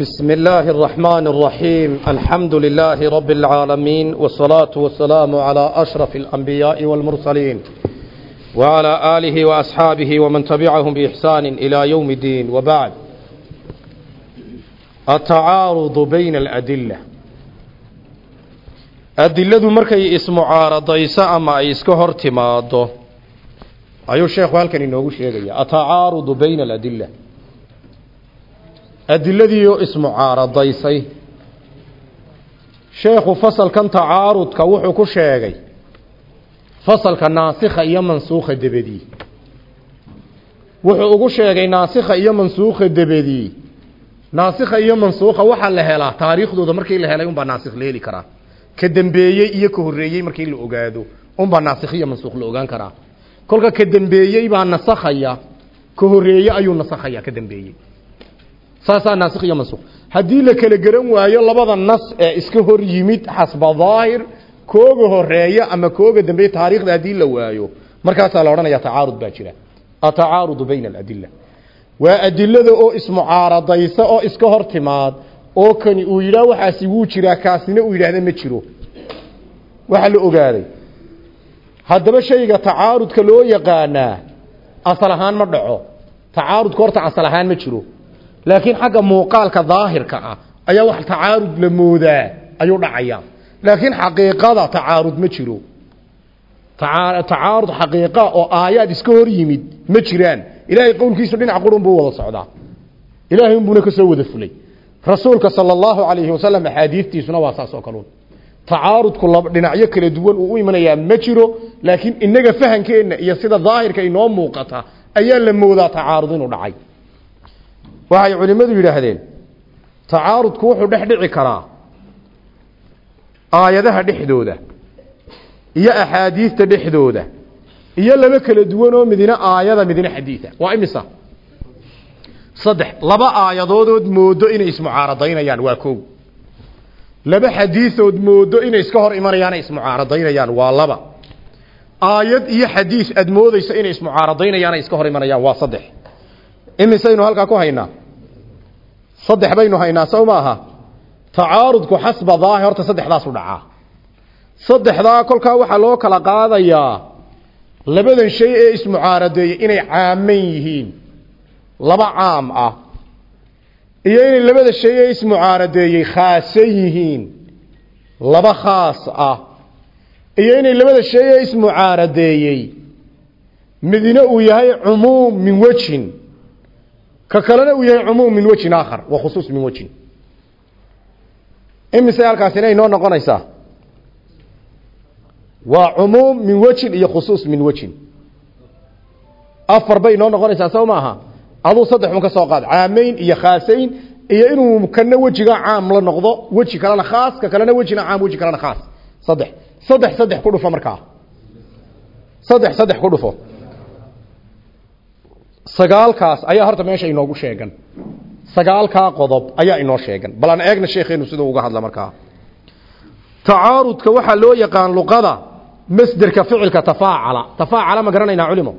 بسم الله الرحمن الرحيم الحمد لله رب العالمين والصلاة والسلام على أشرف الأنبياء والمرسلين وعلى آله وأصحابه ومن تبعهم بإحسان إلى يوم الدين وبعد التعارض بين الأدلة أدلة مركي اسم عارضيس أما إسكهر تماده أيو الشيخ هالكن إنه شيء التعارض بين الأدلة adiladii oo ismucaaradaysay. Sheekhu fasalkan tacaarudka wuxuu ku sheegay fasalka naasikha iyo mansuukha debedii wuxuu ugu sheegay naasikha iyo mansuukha debedii naasikha iyo mansuukha waxaa la helaa taariikhdooda markii la helay unbaa naasikh la heli karaa. Ka dembeeyey iyo ka horreeyey markii la ogaado unbaa naasikh iyo mansuukh la ogaan karaa. Kolka ka dembeeyey baa nasakhaya ka horreeye ayuu nasakhaya ka dembeeyey saasaa naasikh iyo mansukh haddii la kala garan waayo labada nas ee iska hor yimid xasba daahir kooga horreeya ama kooga dambeeye taariikhda haddii la waayo markaasaa la odhanaya tacaarud baa jira. Atacaarudu bayna aladila waa adilada oo ismucaaradaysa oo iska hor timaad oo kani uu yidhaah waxaasi wuu jiraa kaasina uu yidhaahda ma jiro. Waxaa la ogaaday. Haddaba shayga tacaarudka loo yaqaanaa asal ahaan ma dhaco. Tacaarudka horta asal ahaan ma jiro laakiin xagga muuqaalka daahirka ah ayaa wax tacaarud la moodaa ayuu dhacaya laakiin xaqiiqada tacaarud ma jiro. Tacaarud xaqiiqa oo aayaad iska hor yimid ma jiraan. Ilaahay qowlkiisu dhinac qurun buu wada socdaa. Ilaahay unbuuna ka soo wada fulay. Rasuulka sala allahu calayhi wasalam axaadiistiisuna waa saas oo kaluun tacaarudku dhinacyo kala duwan uu u imanayaa ma jiro laakiin inaga fahankeenna iyo sida daahirka inoo muuqata ayaa la moodaa tacaarud inuu dhacay waxay culimmadu yidhaahdeen tacaarudku wuxuu dhex dhici karaa aayadaha dhexdooda iyo axaadiista dhexdooda iyo laba kala duwan oo midina aayada midina xadiida. Waa imisa? Saddex laba aayadoodood moodo inay ismucaaradaynayaan waa kow laba xadiisood moodo inay iska hor imanayaan ay ismucaaradaynayaan waa laba. Aayad iyo xadiis aad moodeysa inay ismucaaradaynayaan ay iska hor imanayaan waa saddex. Imisaynu halkaa ku haynaa saddex baynu haynaa sow maaha? Tacaarudku xasba daahir horta saddexdaasu dhacaa. Saddexdaa kolkaa waxaa loo kala qaadayaa labadan shay ee ismucaaradeeyey inay caaman yihiin. Laba caam ah. Iyo inay labada shay ee ismucaaradeeyey khaasan yihiin. Laba khaas ah. Iyo inay labada shay ee ismucaaradeeyey midna uu yahay cumuum min wejin ka kalena uu yahay cumuum min wejin aakhar wa khusuus min wejin imise halkaasina inoo noqonaysaa waa cumuum min wejin iyo khusuus min wejin afar bay inoo noqonaysaa sow maaha aduu saddex un ka soo qaad caamayn iyo khaasayn iyo inuu kana wejiga caam la noqdo weji kalena khaas ka kalena wejina caam weji kalena khaas. Saddex. Saddex saddex ku dhufo markaa. Saddex saddex ku sagaalkaas ayaa horta meesha inoogu sheegan. Sagaalkaa qodob ayaa inoo sheegan. Bal aan eegna sheekheenu siduu uga hadla markaa. Tacaarudka waxaa loo yaqaan luqada masderka ficilka tafaacala. Tafaacala ma garanaynaa culimo.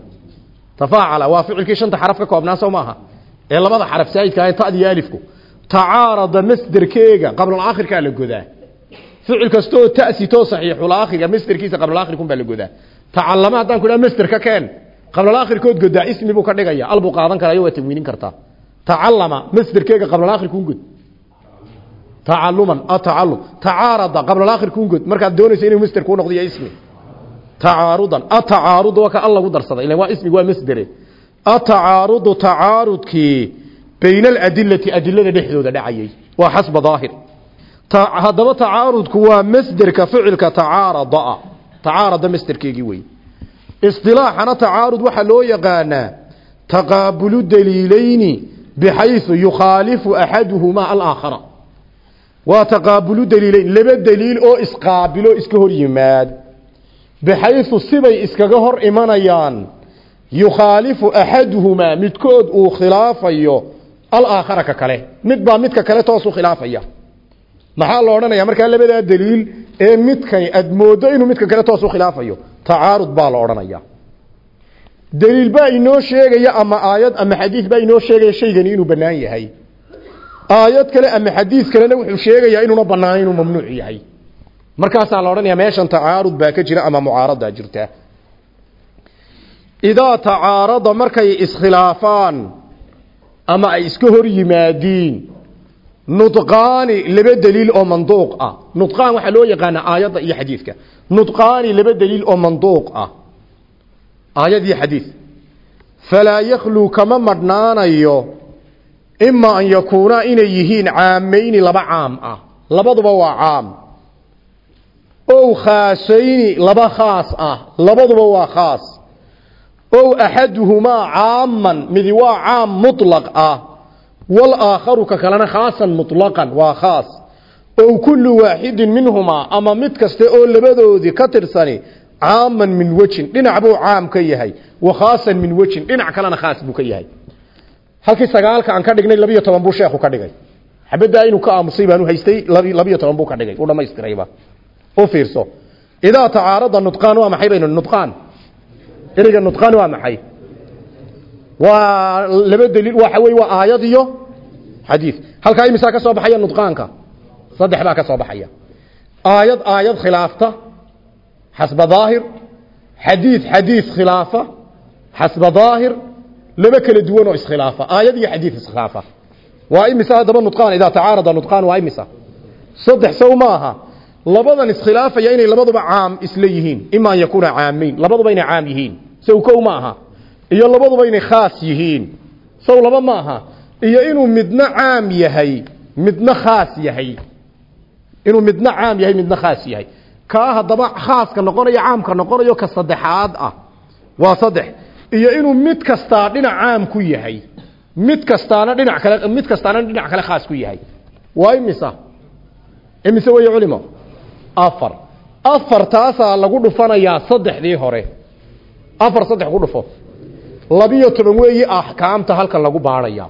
Tafaacala waa ficilkii shanta xaraf ka koobnaa soo maaha. Ee labada xaraf saa'idka ah tad iyo alifku. Tacaarada masderkeega qablaakhirkaa la godaa. Ficil kastoo ta'sitoo saxiixul aakhirka masderkiisa qablaakhirkun baa la godaa. Tacallama haddaan ku dhaha masderka keen qablaakhirkood godaa ismi buu ka dhigaya al buu qaadan karayo waa tanwiinin kartaa. Tacallama masderkeega qablaakhirkun god tacaluman atacalum tacaarada qablaakhirkun god markaad doonayso inuu masder kuu noqdo iyo ismi. Tacaarudan atacaarud waa ka al lagu darsaday. Ilan waa ismi waa masdere. Atacaarudu tacaarudkii bayna aladilati adilada dhexdooda dhacayay. Waa xasba daahir. Haddaba tacaarudku waa masderka ficilka tacaarada tacaarada masderkeegii wey isilaaxana tacaarud waxaa loo yaqaanaa taqaabulu daliilayni bixayu yukhaalifu axaduhumaa alaakhara. Waa taqaabulu daliileyn laba daliil oo isqaabilo iska hor yimaad. Bixayu sibay iskaga hor imanayaan yukhaalifu axaduhumaa midkood uu khilaafayo alaakhara ka kale. Mid baa midka kale toosu khilaafaya. Maxaa la odhanaya markaa labadaa daliil ee midkani aad moodo inuu midka kale toos u khilaafayo tacaarud baa la odhanaya. Daliil baa inoo sheegaya ama aayad ama xadiis baa inoo sheegaya shaygani inuu bannaan yahay. Aayad kale ama xadiis kalena wuxuu sheegayaa inuuna banaanayn inuu mamnuuc yahay. Markaasaa la odhanayaa meeshan tacaarud baa ka jira ama mucaaradaa jirta idaa tacaarada markay iskhilaafaan ama ay iska hor yimaadiin nudqaani laba daliil oo manduuq ah. Nudqaan waxaa loo yaqaanaa aayadda iyo xadiidka. Nudqaani laba daliil oo manduuq ah. Aayad iyo xadiid. Falaa yakhluu kama madhnaanayo ima an yakuunaa inay yihiin caamayni laba caam ah. Labaduba waa caam. Ow khaasayni laba khaas ah. Labaduba waa khaas. Ow axaduhumaa caaman midi waa caam muطlaq ah walaakharu ka kalena khaasan muطlaqan waa khaas. Ow kullu waaxidin minhumaa ama mid kaste oo labadoodii ka tirsani caaman min wejin dhinac buu caam ka yahay wa khaasan min sagaalka aan ka dhignay labiyo toban buu sheekhu ka dhigay. Xabaddaa inuu ka aamusay baanu haystay labiyo toban buu ka dhigay. U dhamaystirayba u fiirso. Idaa tacaarada nudqaan waa maxay baynu nudqaan ereyga nudqaan waa maxay waa laba daliil waxa wey waa aayad iyo xadiid halkaa imisaa ka soo baxaya nudqaanka. Saddex baa ka soo baxaya. Aayad aayad khilaafta xasba daahir. Xadiid xadiid khilaafa xasba daahir. Laba kala duwan oo iskhilaafa. Aayad iyo xadiid iskhilaafa. Waa imisa haddaba nudqaan idaa tacaarada nudqaan waa imisa saddex sow maaha labadan iskhilaafaya inay labaduba caam isla yihiin. Ima an yakuuna caamayn labaduba inay caam yihiin. Sow kow ma aha iyo labaduba inay khaas yihiin. Sow laba ma aha. Iyo inuu midna caam yahay midna khaas yahay. Inuu midna caam yahay midna khaas yahay. Kaa haddaba khaaska noqonayo caamka noqonayo ka saddexaad ah. Waa saddex. Iyo inuu mid kastaa dhinac caam ku yahay. Mid kastaana dhinac kale mid kastaana dhinac kale khaas ku yahay. Waa imisa? Imise weeye culimo? Afar. Afar taasaa lagu dhufanayaa saddexdii hore. Afar saddex ku dhufo labiyo toban weeyi axkaamta halkan lagu baadhaya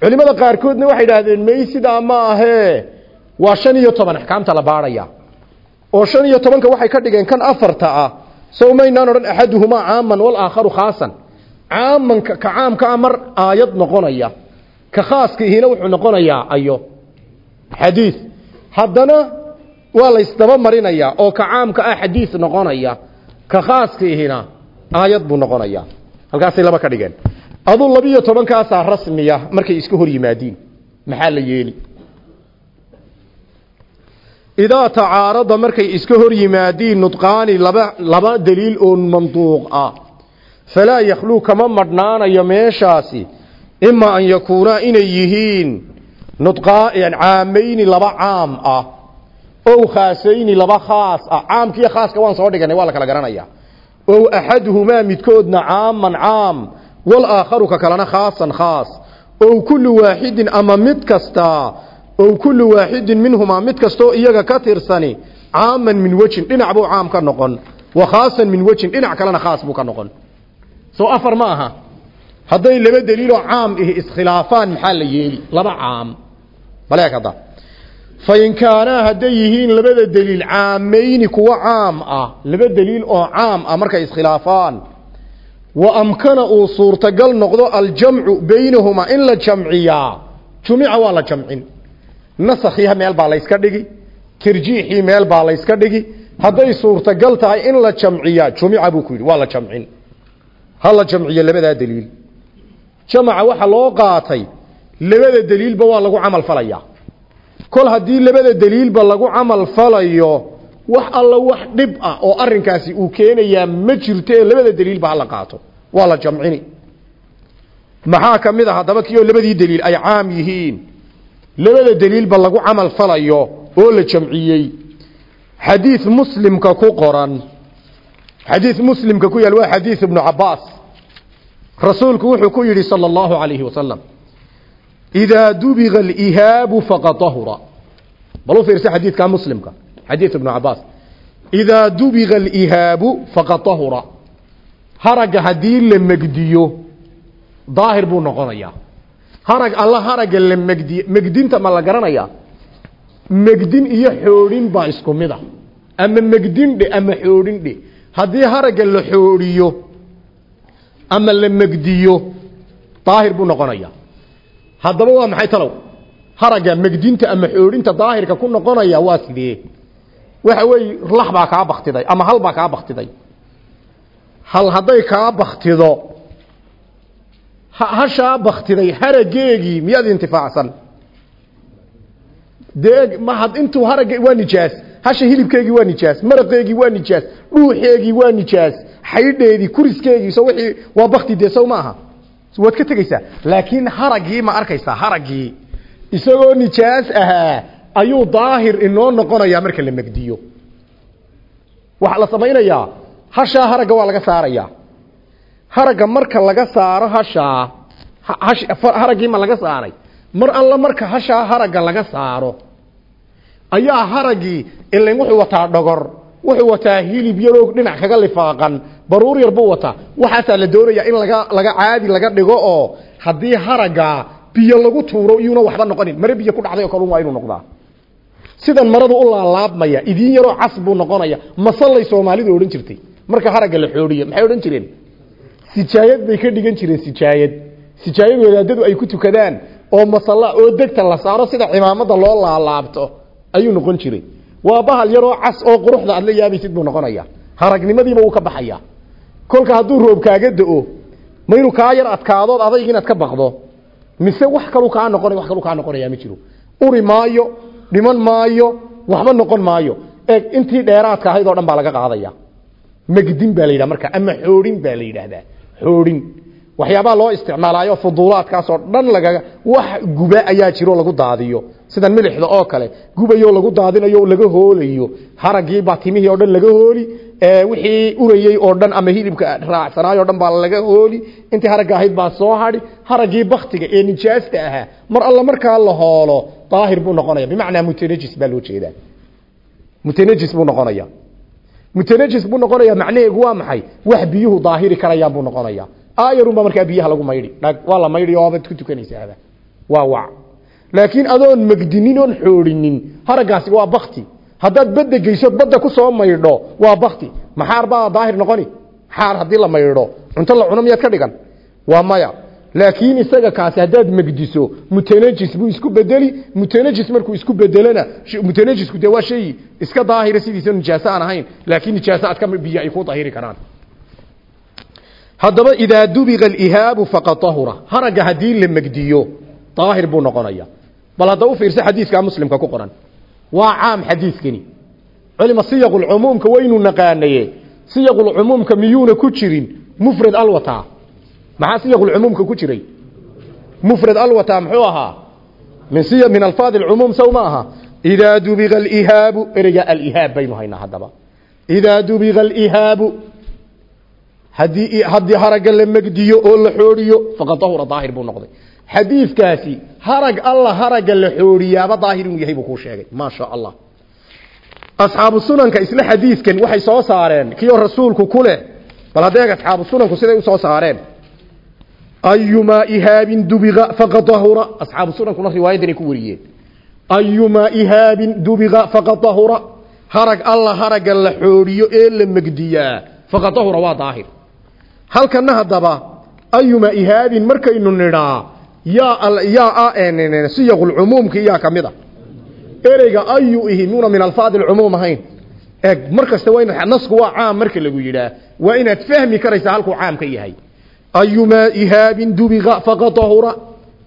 culimada qaarkoodna waxay idhaahdeen may sidaa ma ahee waa shan iyo toban axkaamta la baadhaya oo shan iyo tobanka waxay ka dhigeen kan afarta ah sow maynaan odhan axaduhumaa caaman walaakharu khaasan. Caamanka ka caamka ah mar aayad noqonaya ka khaaska ihina wuxuu noqonayaa ayo xadiid haddana waa la ysdaba marinayaa oo ka caamka ah xadiid noqonaya ka khaaska ihina aayad buu noqonaya halkaasay laba ka dhigeen. Aduu labiyo tobankaasaa rasmiya markay iska hor yimaadiin maxaa la yeeli? Idaa tacaarada markay iska hor yimaadiin nudqaani laba laba daliil oo manduuq ah. Falaa yakhluu kama madhnaanayo meeshaasi. Ima an yakuunaa inay yihiin nudqaa caamayni laba caam ah ow khaasayni laba khaas ah. Caamkiiyo khaaska waan soo dhiganay waa la kala garanaya ow axaduhumaa midkoodna caaman caam walaakharu ka kalena khaasan khaas. Ow kullu waaxidin ama mid kastaa ow kullu waaxidin minhumaa mid kastoo iyaga ka tirsani. Caaman min wejin dhinac buu caam ka noqon. Wa khaasan min wejin dhinac kalena khaas buu ka noqon. Soo afar ma aha. Hadday laba daliiloo caam ihi iskhilaafaan maxaa la yeeli laba caam fain kaanaa hadday yihiin labada daliil caamayni kuwa caam ah laba daliil oo caam ah markay iskhilaafaan wa amkana uu suurtagal noqdo aljamcu baynahumaa in la jamciyaa. Jumica waa la jamcin. Nasakhiiha meel baa layska dhigi tarjiixii meel baa layska dhigi. Hadday suurtagal tahay in la jamciyaa jumica buu ku yidhi waa la jamcin. Ha la jamciyo labadaa daliil. Jamaca waxaa loo qaatay labada daliilba waa lagu camal falayaa kol haddii labada daliilba lagu camal falayo wax alla wax dhib ah oo arinkaasi uu keenayaa ma jirto ee labada daliilba hala qaato. Waa la jamcini. Maxaa ka mid a haddaba kioo labadii daliil ay caam yihiin? Labada daliilba lagu camal falayo oo la jamciyey. Xadiid muslimka ku qoran. Xadiid muslimka ku yaal waa xadiid ibnu cabaas rasuulku wuxuu ku yidhi salى اllahu alayhi wasalam dubiga alihaabu faqad ahura bal u fiirsa xadiidka muslimka xadiid ibnu cabaas idaa dubiga alihaabu faqad ahura haragga haddii la megdiyo daahir buu noqonayaa harag alla haragga la megdiye megdinta ma la garanayaa megdin iyo xoodhin baa isku mid a ama megdin dhe ama xoodhin dhe haddii haragga la xoodhiyo ama la megdiyo daahir buu noqonaya haddaba waa maxay talow? Haragga megdinta ama xoodhinta daahirka ku noqonaya waa sidee? Waxa weeye lax baa kaa baktiday ama hal baa kaa baktiday hal hadday kaa baktido hashaa baktiday harageegii miyaad intifaacsan? Dee ma had intuu haragga waa nijaas hasha hilibkeegii waa nijaas maraqeegii waa nijaas dhuuxeegii waa nijaas xaydheedii kuriskeegii so wixii waa bakti dee sow ma aha waad ka tegeysaa laakiin haraggii ma arkaysaa haraggii isagoo nijaas ahaa ayuu daahir inoo noqonayaa marka la megdiyo. Waxaa la samaynayaa hashaa haragga waa laga saarayaa haragga marka laga saaro hashaa haraggii ma laga saaray. Mar alla marka hashaa haragga laga saaro ayaa haraggii ilan wuxuu wataa dhogor wuxuu wataa hilib yaroo dhinac kaga lifaaqan baruur yar buu wataa. Waxaasaa la doonayaa in laga laga caadi laga dhigo oo haddii haragga biyo lagu tuuro iyuuna waxba noqonin. Mare biyo ku dhacday oo kalun waa inuu noqdaa. Sidan maradu u laalaabmaya idiin yaroo cas noqonaya. Masallay soomaalidu odhan jirtay. Marka haragga la xoodhiyo maxay odhan jireen? Sijaayad bay ka dhigan jireen sijaayad. Sijaayad wadaadadu ay ku tukadaan oo masalla oo degta la saaro sida cimaamada loo laalaabto ayuu noqon jiray. Waa bahal yaroo cas oo quruxda aad la buu noqonaya. Haragnimadiiba wuu ka baxaya kolka hadduu roob kaaga da'o ma inuu kaa yar adkaadood adayg inaad ka baqdo mise wax kalu kaa noqonay wax kalu kaa noqonaya ma jiro. Uri maayo dhiman maayo waxba noqon maayo. Eeg intii dheeraadka ahayd oo dhan baa laga qaadaya. Megdin baa la yidhaha marka ama xoodhin baa la yidhaahdaa. Xoodhin. Waxyaabaa loo isticmaalaayo fuduulaadkaasoo dhan lagaga wax guba ayaa jiro lagu daadiyo. Sidan milixda oo kale gubayoo lagu daadinayo laga hoolayo. Haraggii baa oo dhan laga hooli wixii urayey oo dhan ama hilibka raacsanaay oo dhan baa laga hooli intii haragga baa soo hadhi haraggii baktiga ee nijaasta ahaa mar alla markaa la hoolo daahir buu noqonaya. Bimacnaa mutanajis baa loo jeedaa. Mutanajis buu noqonaya. Mutanajis buu noqonaya macnaheegu waa maxay? Wax biyuhu daahiri karayaan buu noqonaya. Aayarunbaa markaa biyaha lagu maydhi dhag waa la maydhi oobaad ku tukanaysaaba waa wac laakiin adoon megdinin oon xoodhinin haraggaasi waa bakti haddaad badda geysood badda ku soo maydho waa bakti maxaar baa daahir noqoni? Xaar haddii la maydho. Cunto la cuno miyaad ka dhigan? Waa maya. Laakiin isaga kaasi haddaad megdiso mutanajis buu isku bedeli mutanajis markuu isku bedelona mutanajisku dee waa shay iska daahira sidiisa nijaaso aan ahayn. Laakiin nijaaso aad ka biyo ay ku daahiri karaan. Haddaba idaa dubiqa alihaabu faqad ahura haragga haddii la megdiyo daahir buu noqonaya bal hadda u fiirsa xadiiskaa muslimka ku qoran waa caam xadiiskani culima siyaqulcumuumka waynu naqaanaye. Siyaqulcumuumka miyuuna ku jirin? Mufrad alwata maxaa siyaqulcumuumka ku jiray? Mufrad alwata muxuu ahaa? Min siya min alfaad alcumuum saw idaa dubiqa alihaabu ereyga alihaab baynu haynaa haddaba. Idaa dubiqa alihaabu haddii haddii haragga la megdiyo oo la xoodhiyo faqad ahura daahir buu noqday xadiidkaasi harag alla haragga la xooriyaaba daahir inuu yahay buu kuu sheegay. Maa sha allah asxaabu sunanka isla xadiidkan waxay soo saareen kiyo rasuulku ku leh. Bal haddeeg asxaabu sunanku siday u soo saareen. Ayumaa ihaabin dubiqa faqad dahura. Asxaabu sunankuna riwaayadan ay ku wariyeen. Ayumaa ihaabin dubiqa faqad dahura. Harag alla haragga la xooriyo ee la megdiyaa faqad nidhaa yaa yaa siyaqul cumuumki yaa ka mid a. Ereyga ayu ihi muna min alfaad alcumuum ahayn. Eeg markasta waa inaad nasku waa caam marka lagu yidhaah. Waa inaad fahmi karaysaa halkuu caam ka yahay. Ayumaa ihaabin dubiqa faqad dahura.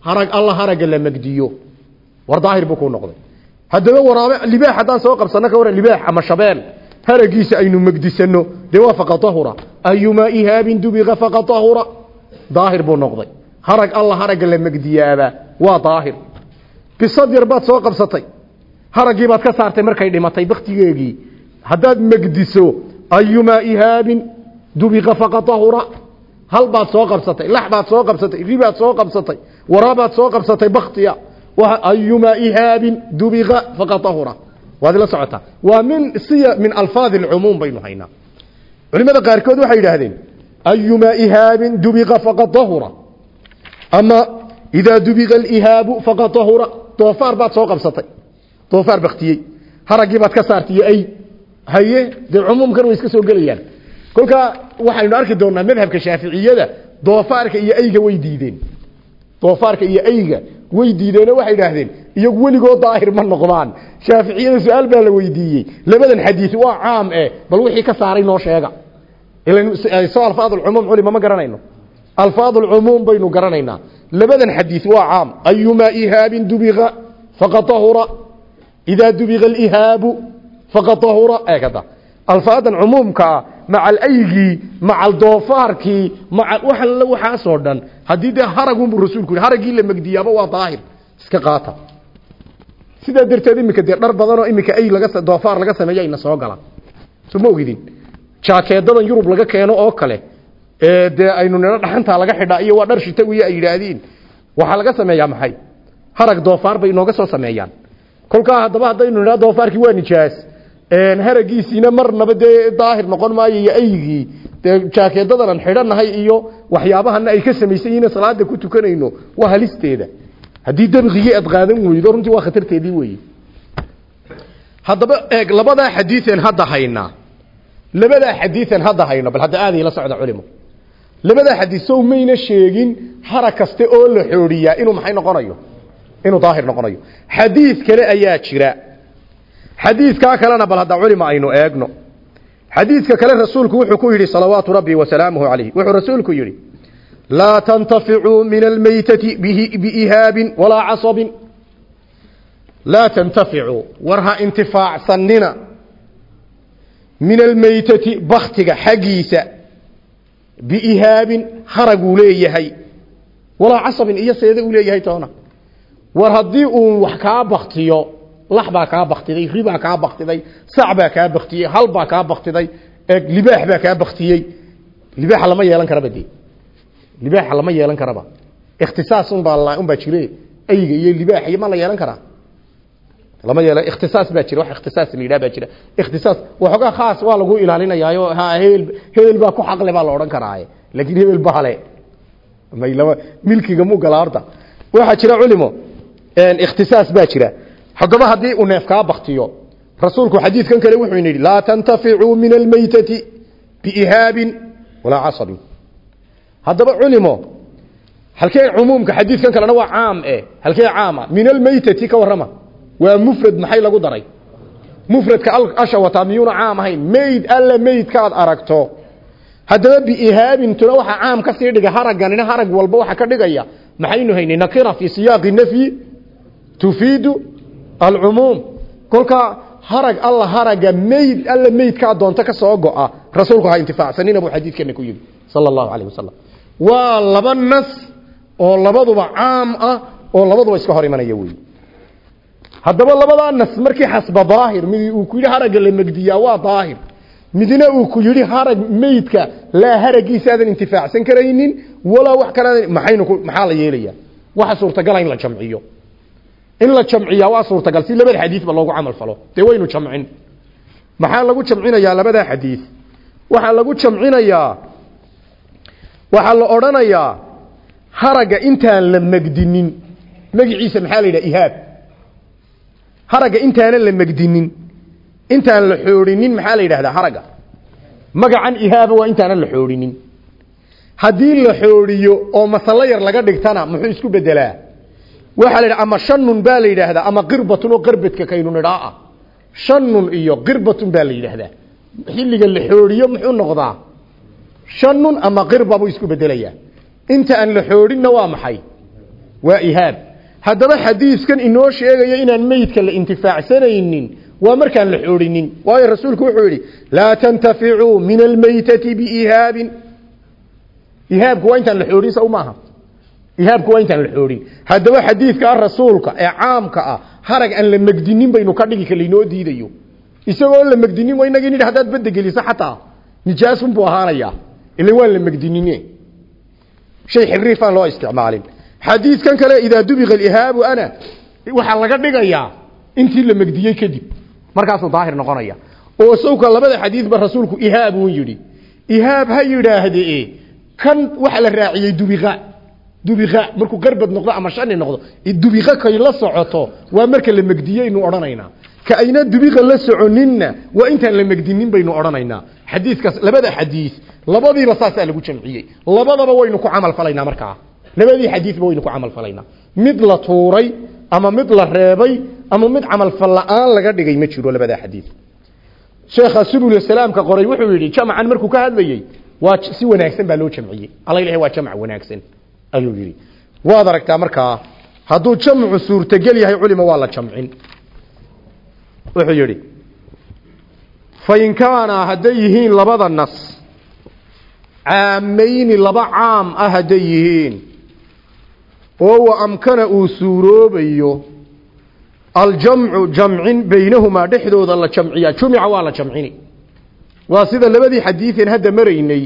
Harag alla haragga la megdiyo war daahir buu ku noqday. Haddaba waraabe libaax haddaan soo qabsano ka waran libaax ama shabeel. Haragiisa aynu noqday harag alla haragga la megdiyaaba waa daahir. Bisad yar baad soo qabsatay. Haraggii baad ka saartay markay dhimatay baktigeegii haddaad megdiso ayumaa ihaabin dubiqa faqad dahura hal baad soo qabsatay lax baad soo qabsatay ribaad soo qabsatay waraabaad soo qabsatay baktiya ayumaa ihaabin dubiqa faqad dahura waad ila socotaa. Waa min siya min alfaad alcumuum baynu haynaa. Culimada qaarkood waxay yidhaahdeen ayumaa ihaabin dubiqa faqad dahura ama idaa dubiqa alihaabu faqad dahura doofaar baad soo qabsatay. Doofaar baktiyey haraggii baad ka saartay ay haye dee cumuumkan way iska soo gelayaan. Kolkaa waxaynu arki doonaa madhabka shaaficiyada doofaarka iyo ayga way diideen. Doofaarka iyo ayga way diideenoo waxay idhaahdeen iyagu weligood daahir ma noqdaan. Shaaficiyada su'aal baa la weydiiyey. Labadan xadiis waa caam eh bal wixii ka saaray noo sheega. Culima ma garanayno alfaad ulcumuum baynu garanaynaa labadan xadiis waa caam ayumaa ihaabin dubiqa faqad ahura idaa dubiqa alihaabu faqad ahura eegada alfaadan cumuumkaa macal aygii macal doofaarkii macal wax alla waxaasoo dhan haddii dee haragunbuu rasuulku yidhi haraggii la megdiyaaba waa daahir iska qaata sidaa darteed iminka dee dhar badanoo iminka ay laga doofaar laga sameeya ina soo galaan ee dee aynu nino dhaxantaa laga xidhaa iyo waa dhar shitawiya ay yidhaahdiin waxaa laga sameeyaa maxay? Harag doofaar bay inooga soo sameeyaan. Kolkaa haddaba haddaynu nidhaa doofaarkii waa nijaas haragiisiina marnaba dee daahir noqon maayo iyo aygii dee jaakeedadanan xidhanahay iyo waxyaabahana ay ka samaysan yihiin salaada ku tukanayno waa halisteeda. Haddii dabqigii aad qaadan weydo runtii waa khatarteedii weeye haddaba eeg labadaa xadiian hadda haynaa labadaa xadiian hadda hayno bal hadda aaday la socda culimo labadaa xadiis sow mayna sheegin harag oo la xooriyaa inuu maxay noqonayo? Inuu daahir noqonayo. Xadiis kale ayaa jira. Xadiiskaa kalena bal hadda culima aynu eegno. Xadiiska kale rasuulku wuxuu ku yidhi salawaatu rabbi wasalaamuhu calayh wuxuu rasuulku yidhi laa tantaficuu min almaytati biihaabin walaa casabin. Laa tantaficuu war ha intifaacsanina. Min almaytati baktiga xaggiisa biihaabin haraguu leeyahay. Walaa casabin iyo seeda uu leeyahay toona. War haddii uu wax kaa baktiyo lax baa kaa baktiday ribaa kaa baktiday sac baa kaa baktiyey hal baa kaa baktiday libaax baa kaa baktiyey libaaxa lama yeelan karaba dee. Libaaxa lama yeelan karaba. Ikhtisaas unbaa jire ayga iyo libaax iyo ma la yeelan karaa lama yeelan ikhtisaas baa jira wax ikhtisaas la yidhaha baa jira. Ikhtisaas waxoogaa khaas waa lagu ilaalinayaayo ha hebel hebel baa ku xaqle baa la odhan karaaye. Laakiin hebel bahale. May lama milkiga mu gala horta. Waxaa jira culimo ikhtisaas baa jira. Haddaba haddii uu neef kaa baktiyo rasuulku xadiidkan kale wuxuu yidhi laa tantaficuu min almaytati biihaabin walaa casabin. Haddaba culimo halkee cumuumka xadiidkan kalena waa caam eh halkee caama min almaytati ka warrama waa mufrad maxay lagu daray? Mufradka asha wataa miyuuna caam ahayn. Mayd alla maydkaad aragto. Haddaba biihaabintuna waxaa caam ka sii dhiga haragganina harag walba waxa ka dhigaya. Maxaynu haynay nakira fii siyaaqi nafyi tufiidu alcumuum. Kolkaa harag alla haraga mayd alla maydkaa doonto ka soo go-a. Rasuulku ha intifaacsanina buu xadiidkeena ku yidhi sala allahu calayh wasalam waa laba nas oo labaduba caam ah oo labaduba iska hor imanaya wey haddaba labadaa nas markii xasba daahir mid uu ku yidhi haragga la megdiyaa waa daahir. Midna uu ku yidhi harag meydka laa haragiisaadan intifaacsan karaynin walaa wax kale maxaynu maxaa la yeelayaa? Waxa suurtagala in la jamciyo. In la jamciyaa waa suurtagal. Si labada xadiisba loogu camal falo. Dee waynu jamcin. Maxaa lagu jamcinayaa labadaa xadiis? Waxaa lagu jamcinayaa waxaa la odhanayaa haragga intaan la megdinin. Magiciisa maxaa la yidhaha haragga intaanan la megdinin intaan la xoorinin maxaa la yidhahdaa haragga magacan ihaaba waa intaanan la xoorinin. Haddii la xooriyo oo masallo yar laga dhigtana muxuu isku bedelaa waxaa la yidhaha ama shanun baa la yidhaahdaa ama qirbatun oo qarbadka kaynu nidhaa ah shanun iyo qirbatun baa la yidhaahdaa xilliga la xooriyo muxuu noqdaa? Shanun ama qirba buu isku bedelayaa inta aan la xoorinna waa maxay? Waa ihaab haddaba xadiiskan inoo sheegaya inaan meydka la intifaacsanaynin waa markaan la xoorinin. Waayo rasuulku wuxuu yidhi laa tantaficuu min almaytati biihaabin. Ihaabku waa la xoorin sa maaha. Ihaabku la xoorin. Haddaba xadiidkaa rasuulka ee caamka ah harag aan la megdinin baynu ka dhigi kala inoo diidayo. Isagoo la megdinin inagii nidhi haddaad badda geliso xataa nijaasun buu ahaanayaa. Ila waan la megdinine shay xiriifaan loo isticmaalin xadiidkan kale idaa dubiqa alihaabu ana. Waxaa laga dhigayaa intii la megdiyey kadib markaasuu daahir noqonaya. Oo sawka labada xadiidba rasuulku ihaab uu yidhi. Ihaab ha yidhaahdee kan waxa la raaciyey dubiqa. Dubiqa markuu qarbad noqdo ama shani noqdo dubiqa kay la socoto waa marka la megdiyeynu odhanaynaa ka ayna dubiqa la soconinna waa intaan la megdinin baynu odhanaynaa xadiiskaas labada xadiis labadiiba saasaa lagu jamciyey. Labadaba waynu ku camal falaynaa markaa labadii xadiisba waynu ku camal falaynaa mid la tuuray ama mid la reebay ama mid camal fal-aan laga dhigay ma jiro labadaa xadiid sheekha subul salaamka qoray wuxuu yidhi jamcan markuu ka hadlayey waa si wanaagsan baa loo jamciyey. Alla ilahay waa jamc wanaagsan ayuu yidhi. Waad aragtaa markaa hadduu jamcu suurtogel yahay culima waa la jamcin. Wuxuu yidhi fain kaana hadday yihiin labada nas caamayni laba caam ah hadday yihiin oo wa amkana uu suuroobayo aljamcu jamcin baynahumaa dhexdooda la jamciyaa jumica waa la jamcini. Waa sida labadii xadiieen hadda maraynay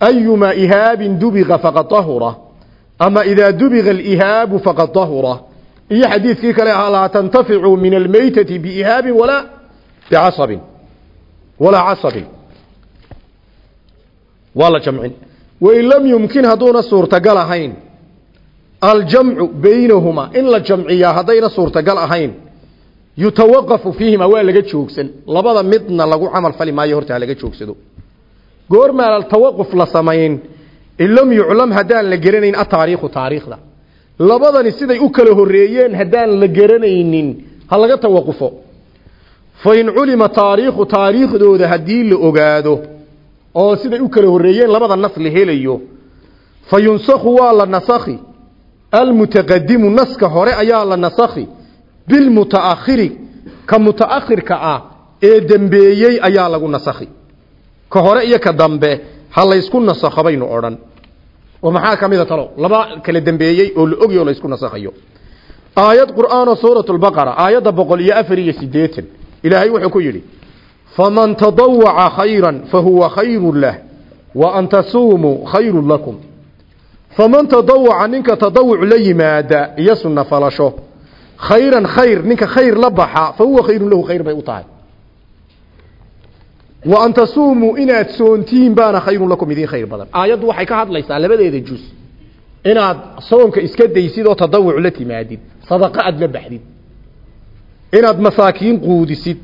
ayumaa ihaabin dubiqa faqad ahura ama idaa dubiqa alihaabu faqad ahura iyo xadiidkii kale ahaa laa tantaficuu min almaytati biihaabin walaa bicasabin walaa casabin. Waa la aljamcu baynahumaa in la jamciyaa haddayna suurtagal ahayn yutawaqafu fiihima waa laga joogsan. Labada midna lagu camal fali maayo horta ha laga joogsado. Goormaa tawaquf la samayn in lam yuclam haddaan la geranayn ataariikhu taariikhda. Labadani siday u kala horeeyeen haddaan la garanaynin ha laga tawaqufo. Fa in culima taariikhu taariikhdooda haddii la ogaado oo siday u kala horeeyeen labada nas la helayo fa waa la nasakhi almutaqadimu naska hore ayaa la nasakhi bilmutaakhiri ka mutaakhirka ah ee dembeeyey ayaa lagu nasakhi ka hore iyo ka dambe ha laysku nasakho baynu odhan oo maxaa ka mida talo laba kala dembeeyey oo la ogyaho laysku nasakhayo aayad qur'aan oo suurat lbaqara aayadda boqol iyo afar iyo sideetan ilaahay wuxuu ku yidhi faman tadawaca khayra fahuwa khayru lah wa khayru lakum faman tadawaca ninka tadawuc la yimaada iyo sunna falasho khayran khayr ninka khayr la baxa fa huwa khayrun lahu khayr bay u tahay wa an tasuumuu inaad soontiin baana khayrun lakum idiin khayr badan aayaddu waxay ka hadlaysaa labadeeda jus inaad soonka iska daysid oo tadawuc la timaadid sadaqa aad la baxdid inaad masaakiin quudisid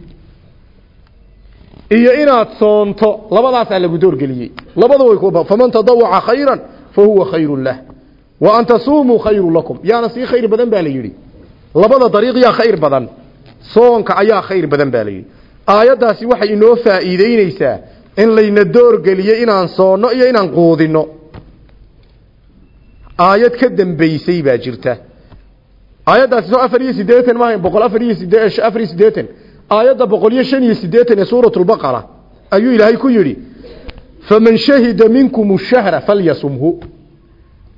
iyo inaad soonto labadaasaa lagu doorgeliyey labada way ku faman tadawaca khayran fa huwa khayrun lah wa an tasuumuu khayru lakum yaana sii khayr badan baa la yidhi labada dariiq yaa khayr badan soonka ayaa khayr badan baa la yidhi aayaddaasi waxay inoo faa'iideyneysaa in layna doorgeliyo inaan soonno iyo inaan quudinno aayad ka dambaysay baa jirta aayaddaasi soo afar iyo siddeetan maahayn boqol afar iyo side afar iyo siddeetan aayadda boqol iyo shan iyo siddeetan ee suurat lbaqara ayuu ilaahay ku yidhi faman shahida minkum shahra falyasumhu.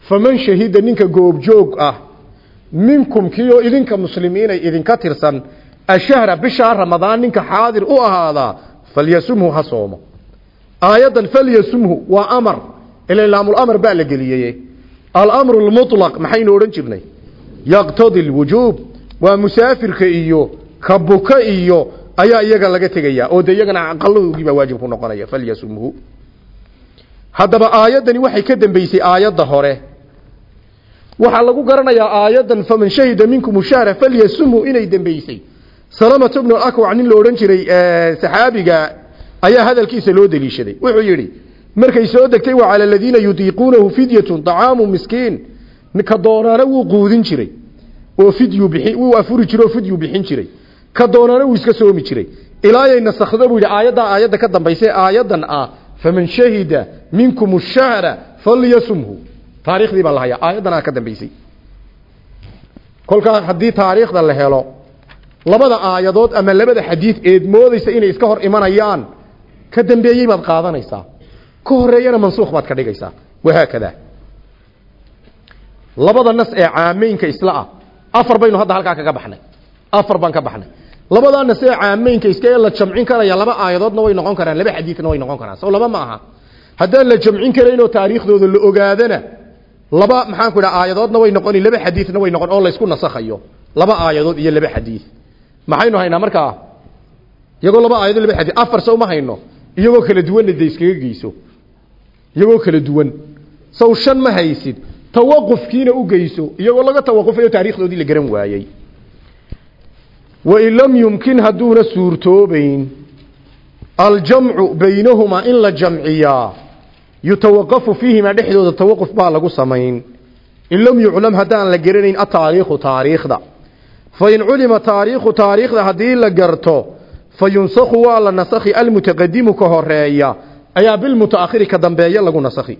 Faman shahida ninka goobjoog ah minkum kiioo idinka muslimiinay idinka tirsan ashahra bishaa ramadaan ninka xaadir u ahaadaa falyasumhu ha soomo. Aayaddan falyasumhu waa amar ila laamulamar baa la geliyey alamru lmuطlaq maxaynu odhan jirnay? Yaqtadi lwujuub waa musaafirka iyo ka buka iyo ayaa iyaga laga tegayaa oo de iyagana aqalahoogii baa waajib ku noqonaya haddaba aayaddani waxay ka dambeysay aayadda hore. Waxaa lagu garanayaa aayaddan faman shahida minkum shahra falyasumhu inay dambeysay salamata bnu akwac nin la odhan jiray saxaabiga ayaa hadalkiisa loo deliishaday. Wuxuu yidhi markay soo degtay wa cala aladiina yudiiquunahu fidyatun طacaamu miskiin. Ka doonaana wuu quudin jiray. Oo fidyu bixin wuu afuri jiray fidyu bixin jiray. Ka doonaana wuu iska soomi jiray. Ilaayay nasakhdo buu yidhi aayaddaa aayadda ka dambaysa aayaddan ah faman shahida minkum shahra falyasumhu taariikhdii baa la hayaa aayaddanaa ka dambaysay kolkaa haddii taariikhda la helo labada aayadood ama labada xadiid eed moodaysa inay iska hor imanayaan ka dambeeyey baad qaadanaysaa ka horeeyana mansuukh baad ka dhigaysaa wahaakada labada nas ee caameynka isla ah afar baynu hadda halkaa kaga baxnay afar baan ka baxnay labadaa nas ee caameynka iska la jamcin karaya laba aayadoodna way noqon karaan laba xadiidna way noqon karaan. Soo laba ma aha. Haddaan la jamcin karaynoo taariikhdooda la ogaadana laba maxaan ku idhaha aayadoodna way noqoni laba xadiidna way noqon oo laysku nasakhayo. Laba aayadood iyo laba xadiid. Maxaynu haynaa markaa iyagoo laba aayadood laba xadiid afar se uma hayno. Iyagoo kala duwanna de iskaga geyso. Iyagoo kala duwan. Saw shan ma haysid. Tawaqufkiina u geyso. Iyagoo laga tawaqufayo taariikhdoodii la garan waayey wain lam yumkin hadduuna suurtoobayn aljamcu baynahumaa in la jamciyaa yutawaqafu fiihimaa dhexdooda tawaquf baa lagu samayn in lam yuclam haddaan la garanayn ataariikhu taariikhda fain culima taariikhu taariikhda haddii la garto fa yunsakhu waa la nasakhi almutaqadimu ka horreeya ayaa bilmutaakhiri ka dambeeya lagu nasakhi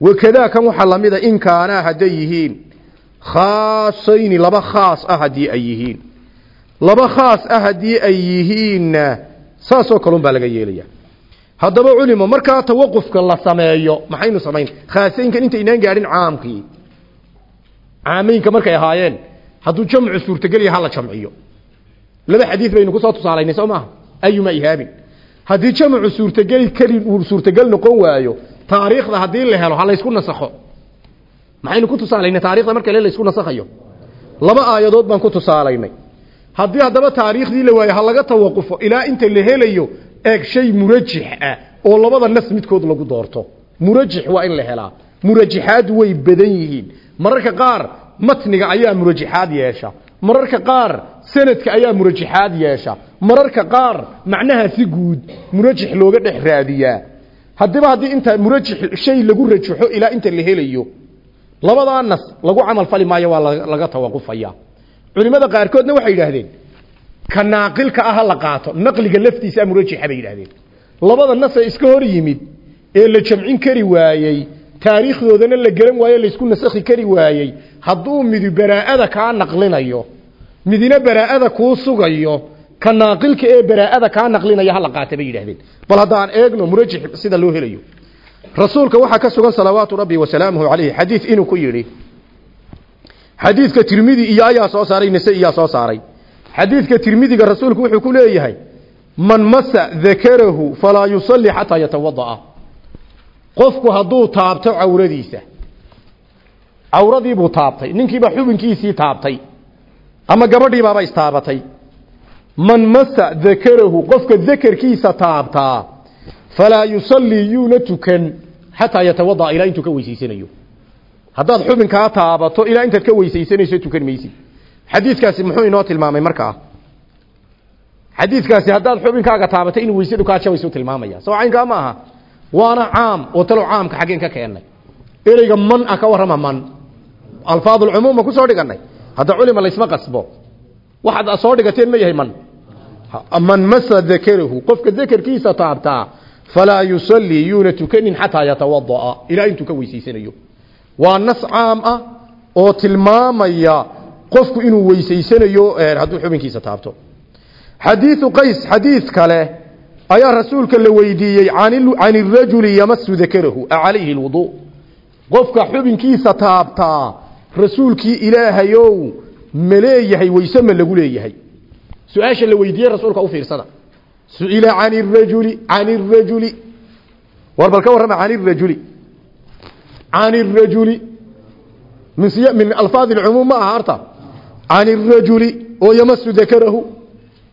wakadaa kan waxaa lamida in kaanaa hadday yihiin khaasayni laba khaas ah haddii ay yihiin laba khaas ah haddii ay yihiinna saasoo kalun baa laga yeelaya haddaba culimo markaa tawaqufka la sameeyo maxaynu samayn? Khaasaynkan intaynaan gaadhin caamkii. Caamaynka markay ahaayeen hadduu jamcu suurtagelya hala jamciyo. Laba xadiid baynu ku soo tusaalaynay soo maaha ayuma ihaabin. Haddii jamcu suurtageli keli uu suurtagal noqon waayo taariikhda haddii la helo ha laysku nasakho. Maxaynu ku tusaalaynay taarikhda marka le laysku nasakhayo. Laba aayadood baan ku tusaalaynay haddii haddaba taariikhdii la waayo ha laga tawaqufo ilaa inta la helayo eeg shay murajix ah oo labada nas midkood lagu doorto. Murajix waa in la helaa. Murajixaadu way badan yihiin. Mararka qaar matniga ayaa murajixaad yeesha. Mararka qaar sanadka ayaa murajixaad yeesha. Mararka qaar macnaha si guud murajix looga dhex raadiyaa. Haddiba haddii inta murajix shay lagu rajaxo ilaa inta la helayo labadaa nas lagu camal fali maayo waa laga tawaqufaya culimada qaarkoodna waxay yidhaahdeen ka naaqilka ah la qaato naqliga laftiisa murajixa bay yidhaahdeen. Labada nas ee iska hor yimid ee la jamcin kari waayey taariikhdoodana la garan waayo laysku nasakhi kari waayey hadduu midi baraa'ada kaa naqlinayo midina baraa'ada kuu sugayo ka naaqilka ee baraa'ada kaa naqlinaya hala qaata bay yidhahdeen bal haddaan eegno murajix sida loo helayo rasuulka waxaa ka sugan salawaatu rabbi wasalaamuhu calayhi xadiid inuu ku yidhi xadiidka tirmidi iyo ayaa soo saaray nase iyaa soo saaray. Xadiidka tirmidiga rasuulku wuxuu ku leeyahay man masa dakarahu falaa yusalli xataa yatawada'a qofku hadduu taabto cawradiisa cawradiibuu taabtay ninkiiba xubinkiisii taabtay ama gabadhiibaaba istaabatay. Man masa dakarahu qofka dakarkiisa taabtaa falaa yusallii yuuna tukan xataa yatawada'a ilaa intuu ka weysaysanayo haddaad xubinkaa taabato ilaa intaad ka weysaysanayso tukan maysid xadiidkaasi muxuu inoo tilmaamay markaa xadiidkaasi haddaad xubinkaaga taabato inuu weysadu kaa jabaysu tilmaamaya. Soo caynkaa ma aha. Waana caam oo talow caamka xaggeen ka keennay ereyga man ah ka warrama man. Alfaadulcumuuma ku soo dhiganay hadda culima laysma qasbo. Waxaad soo dhigateen ma yahay man. Man masa dakarahu. Qofka dakarkiisa taabtaa falaa yusallii yuuna tukanin xataa yatawada'a ilaa intuu ka weysaysanayo waa nas caam ah oo tilmaamaya qofku inuu weysaysanayo hadduu xubinkiisa taabto. Xadiiu qays xadiid kale ayaa rasuulka la weydiiyey can irajuli yamasu dakarahu acalayhi lwudu qofka xubinkiisa taabtaa rasuulkii ilaahayow ma leeyahay weyse lagu leeyahay. Su'aasha la weydiiyey rasuulka u fiirsada. Su'ila can irajuli can irajuli war ka warrama can irajuli siy min alfaad alcumuum ma aha harta can irajuli oo yamasu dakarahu.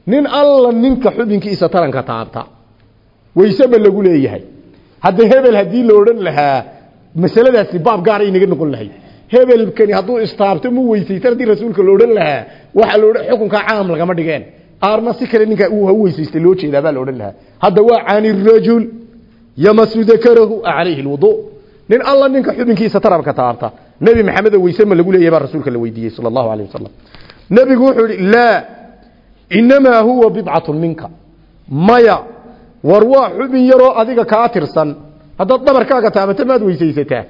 Nin alla ninka xubinkiisa taranka taabta. Weyse ma lagu leeyahay. Hadda hebel haddii la odhan lahaa masaladaasi baab gaara inaga noqon lahay hebelkani hadduu istaabto mu weysaysan haddii rasuulka la odhan lahaa waxaa la odhan xukunkaa caam lagama dhigeen. Aarna si kale ninkaa uu weysaystay loo jeedaa baa la odhan lahaa. Hadda waa can irajul yamasu nin alla ninka xubinkiisa taranka taabta nebi maxamed weyse ma lagu leeyahay baa rasuulka la weydiiyey sala allahu alayh wasalam nebigu wuxuu yihi laa inamaa huwa bidcatun minka. Maya war waa xubin yaroo adiga kaa tirsan. Haddaad dhabarkaaga taabato maad weysaysataa.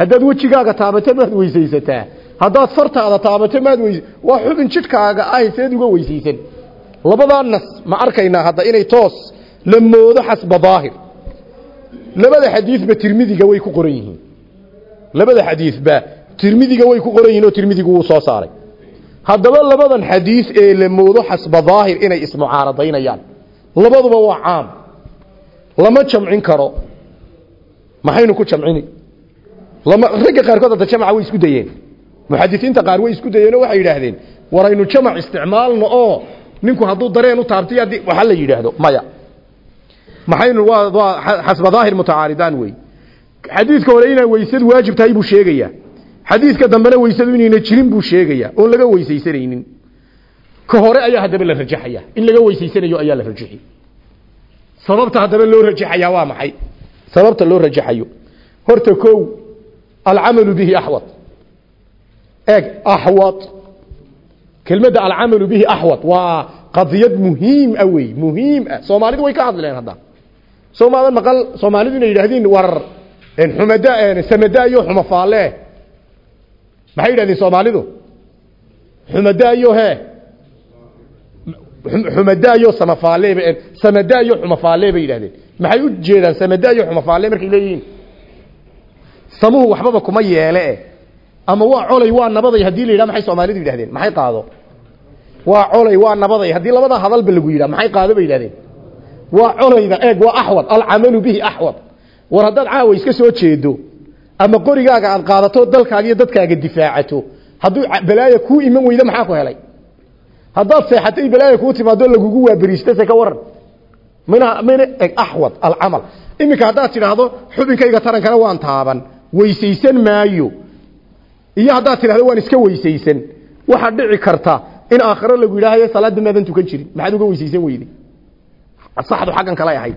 Haddaad wejigaaga taabato maad weysaysataa. Haddaad fartaada taabato maad weys waa xubin jidhkaaga ah seed uga weysaysan. Labadaa nas ma arkaynaa hadda inay toos la moodo xasba labada xadiidba tirmidiga way ku qoran yihiin. Labada xadiidba tirmidiga way ku qoran yihiin oo tirmidigu wuu soo saaray. Haddaba labadan xadiis ee la moodo xasba daahir inay ismucaaradaynayaan. Labaduba waa caam. Lama jamcin karo. Maxaynu ku jamcini? Lama ragga qaarkood hadda jamca way isku dayeen. Muxadisiinta qaar way isku dayeenoo waxay yidhaahdeen waraynu jamac isticmaalno oo ninku hadduu dareen u taabtay haddii waxa la yidhaahdo maya maxaynu waa xasba daahir mutacaaridaan wey xadiidka hore inaa weysadu waajib tahay buu sheegayaa xadiidka dambena weysadu inayna jirin buu sheegayaa oon laga weysaysanaynin ka hore ayaa haddaba la rajaxaya. In laga weysaysanayo ayaa la rajaxi. Sababta haddaba loo rajaxayaa waa maxay? Sababta loo rajaxayo. Horta kow alcamalu bihi axwad eeg axwad kelmadda alcamalu bihi axwad waa qadiyad muhiim ah wey muhiim ah. Soomaalidu way ka hadleen hadda soomaadan maqal soomaalidu inay yidhaahdeen war xumada samada iyo xumafaale. Maxay yidhahdeen soomaalidu? Xumada iyo he. Xumada iyo samafaale samada iyo xumafaale bay yidhahdeen maxay u jeedaan samada iyo xumafaale markay leeyihiin? Samuhu waxbaba kuma yeele ama waa colay waa nabaday haddii la yidhaha maxay soomaalidu yidhahdeen maxay qaado? Waa colay waa nabaday haddii labada hadalba lagu yidhaha maxay qaado bay yidhahdeen waa colayda eeg waa axwad alcamalu bihi axwad war haddaad caawa iska soo jeedo ama qorigaaga aad qaadato dalkaaga iyo dadkaaga difaacato hadduu balaaya kuu iman weyda maxaa ku helay? Haddaad seexatay balaaya kuu timaado lagugu waaberiistase ka waran. Mina mina eg axwad alcamal. Iminka haddaad tidhaahdo xubinkayga tarankana waan taaban. Weysaysan maayo. Iyo haddaad tidhahdo waan iska weysaysan. Waxaa dhici karta in aakhiro lagu yidhaahayo salaadda maadan tukan jirin. Maxaad uga weysaysan weyday saxdu xaggan kale ahayd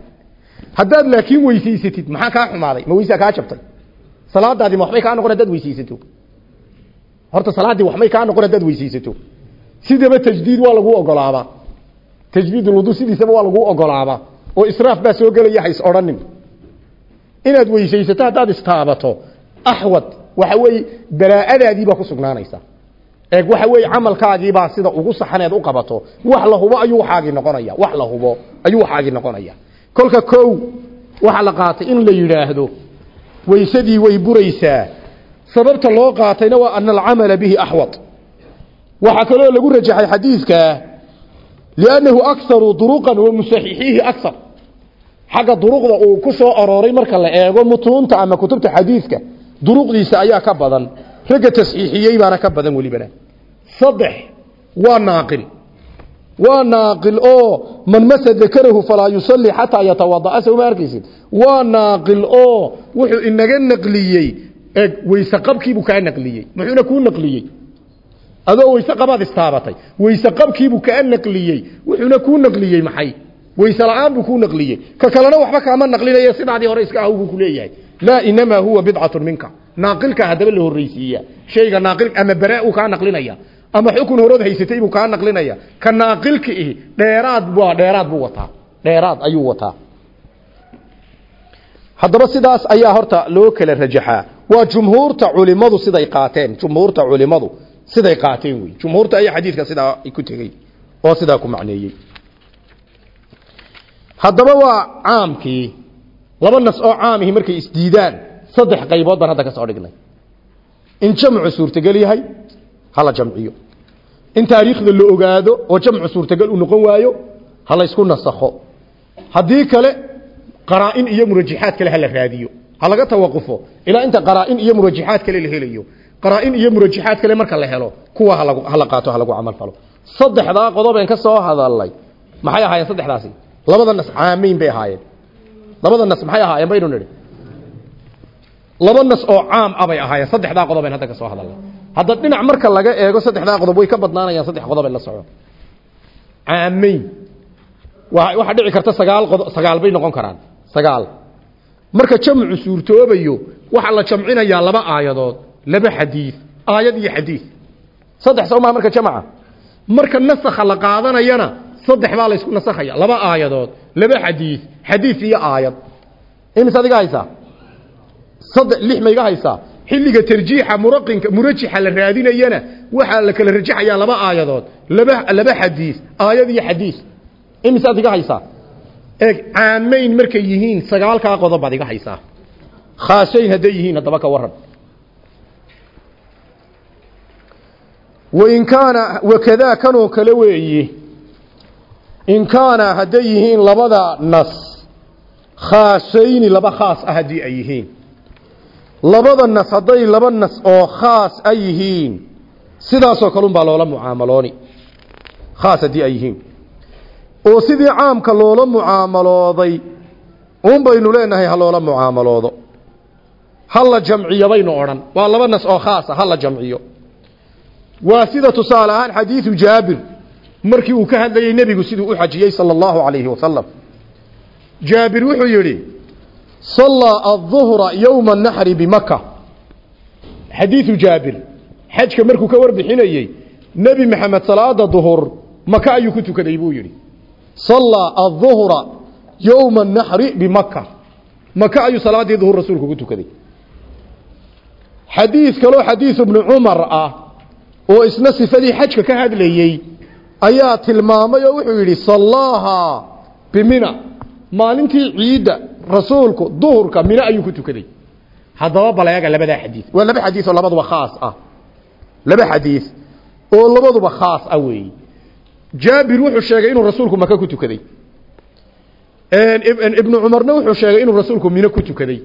haddaad laakiin weysaysatid maxaa kaa xumaaday? Ma weysaa kaa jabtay? Salaadaadii ma waxbay kaa noqon haddaad weysaysato. Horta salaaddii waxbay kaa noqon haddaad weysaysato. Sidaba tajdiid waa lagu ogolaabaa. Tajdiidulwudu sidiisaba waa lagu ogolaabaa. Oo israaf baa soo gelaya hays odhanin. Inaad weysaysato haddaad istaabato. Axwad waxa weeye balaa'adaadii baa ku sugnaanaysa eeg waxa weeye camalkaagii baa sida ugu saxaneed u qabato. Wax la hubo ayuu waxaagii noqonaya. Wax la hubo ayuu waxaagii noqonaya. Kolka kow waxaa la qaatay in la yidhaahdo. Weysadii way buraysaa. Sababta loo qaatayna waa ana alcamala bihi axwad waxaa kaloo lagu rajaxay xadiidka liannahu akharu duruqan wa musaxixiihi akhar xagga duruqda uu ku soo arooray marka la eego mutuunta ama kutubta xadiidka duruqdiisa ayaa ka badan. Ragga tasxiixiyey baana ka badan welibana saddex waa naaqil. Waa naaqil oo man masa dakarahu falaa yusalli xataa yatawadaa soo ma arkaysid waa naaqil oo wuxuu inaga naqliyey eg weyse qabkiibuu kaa naqliyey muxuuna kuu naqliyey? Adoo weyse qabaad istaabatay weyse qabkiibuu kaa naqliyey wuxuuna kuu naqliyey maxay? Weyse la'aan buu kuu naqliyey. Ka kalena waxba kaama naqlinaya sidaadii hore iska ahu buu ku leeyahay. Laa inamaa huwa bidcatun minka. Naaqilka haddaba la horreysiiya shayga naaqil ama baraa ama xukun horood haysatay buu kaa naqlinaya. Ka naaqilka ihi dheeraad waa dheeraad buu wataa. Dheeraad ayuu wataa. Haddaba sidaas ayaa horta loo kala rajaxaa. Waa jumhuurta culimadu siday qaateen. Jumhuurta culimadu siday qaateen wey jumhuurta ayaa xadiidka sidaa ku tegey oo sidaa ku macneeyey. Haddaba waa caamkii. Laba nas oo caamihi markay isdiidaan saddex qaybood baan hadda ka soo dhignay. In jamcu suurtagal yahay hala jamciyo. In taariikhda la ogaado oo jamcu suurtagal uu noqon waayo ha la isku nasakho. Haddii kale qaraa'in iyo murajaxaad kale hala raadiyo. Ha laga tawaqufo. Ilaa inta qaraa'in iyo murajaxaad kale la helayo. Qaraa'in iyo murajaxaad kale marka la helo kuwa halagu hala qaato ha lagu camal falo. Saddexdaa qodobeen ka soo hadalay maxay ahaayeen saddexdaasi? Labada nas caamayn bay ahaayeen. Labada nas maxay ahaayeen baynu nidhi? Laba nas oo caam ah bay ahaayeen. Saddexdaa qodobeen hadda ka soo hadalnay hadda dhinac marka laga eego saddexdaa qodob way ka badnaanayaan saddex qodob la soco caamayn. Waa waxa dhici karta sagaal qodob sagaal bay noqon karaan. Sagaal. Marka jamcu suurtoobayo waxa la jamcinayaa laba aayadood laba xadiis aayad iyo xadiis. Saddex soo maa marka jamca. Marka nasakha la qaadanayana saddex baa la isku nasakhaya. Laba aayadood laba xadiis xadiis iyo aayad. Imis adiga haysaa? Saddex lix ma iga haysaa xilliga tarjiixa muraqinka murajixa la raadinayana waxaa la kala rajaxayaa laba aayadood. Laba laba xadiis aayad iyo xadiis. Imisaad iga haysaa? Eeg caamayn markay yihiin sagaalkaa qodob baad iga haysaa. Khaasayn hadday yihiin haddaba ka waran wain kaana wakadaa kanoo kale weeyi in kaana hadday yihiin labada nas khaasayni laba khaas ah labada nas hadday laba nas oo khaas a yihiin sidaasoo kale unbaa loola mucaamalooni. Khaas haddii ay yihiin. Oo sidii caamka loola mucaamalooday un baynu leenahay ha loola mucaamaloodo ha la jamciyo baynu odhan. Waa laba nas oo khaasa ha la jamciyo. Waa sida tusaale ahaan xadiidu jaabir markii uu ka hadlayey nebigu siduu u xajiyey sala allahu calayhi wasalam jaabir wuxuu yidhi sallaa aلظuhra yowma الnaxri bimaka xadiidu jaabir xajka markuu ka warbixinayey nebi maxamed salaada duhur maka ayuu ku tukaday buu yidhi sallaa aduhra yowma naxri bimaka maka ayuu salaadii duhur rasuulku ku tukaday xadiid kaloo xadiid ibnu cumar ah oo isna sifadii xajka ka hadlayey ayaa tilmaamay oo wuxuu yidhi sallaaha bimina maalintii ciidda rasuulku duhurka mina ayuu ku tukaday. Haddaba baleega labadaa xadiid waa laba xadiid oo labaduba khaas ah. Laba xadiid oo labaduba khaas ah weeye. Jaabir wuxuu sheegay inuu rasuulku maka ku tukaday. Ibnu cumarna wuxuu sheegay inuu rasuulku mino ku tukaday.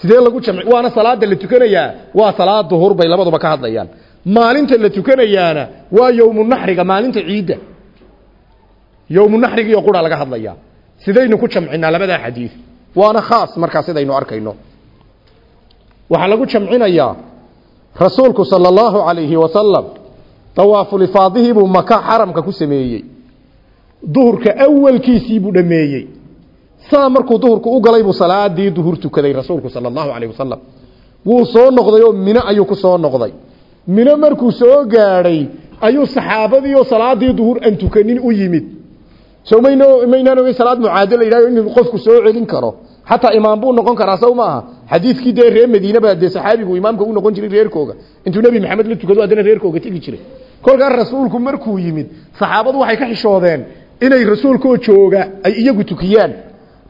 Sidee lagu jamci? Waana salaada la tukanayaa? Waa salaad duhur bay labaduba ka hadlayaan. Maalinta la tukanayaana waa yowmu naxriga maalinta ciidda. Yowmu naxrigiiyo qura laga hadlayaa sidaynu ku jamcinaa labadaa xadiid. Waana khaas markaa sidaynu arkayno. Waxaa lagu jamcinayaa rasuulku sala allahu calayhi wasalam dawaafulifaadihii buu maka xaramka ku sameeyey. Duhurka awalkiisii buu dhameeyey. Saa markuu duhurku u galay buu salaadii duhur tukaday rasuulku sala allahu calayh wasalam wuu soo noqday oo mino ayuu ku soo noqday. Mino markuu soo gaadhay ayuu saxaabadii oo salaadii duhur aan tukanin u yimid so mayn maynaan ogeyn salaad mucaado la yidhahdo in qofku soo celin karo. Xataa imaam buu noqon karaa saw maaha? Xadiidkii dee reer madiine baa dee saxaabigu imaamka u noqon jiray reerkooga. Intuu nebi maxamed la tukado haddana reerkooga tegi jiray. Kolkaa rasuulku markuu yimid saxaabadu waxay ka xishoodeen inay rasuulkoo jooga ay iyagu tukiyaan.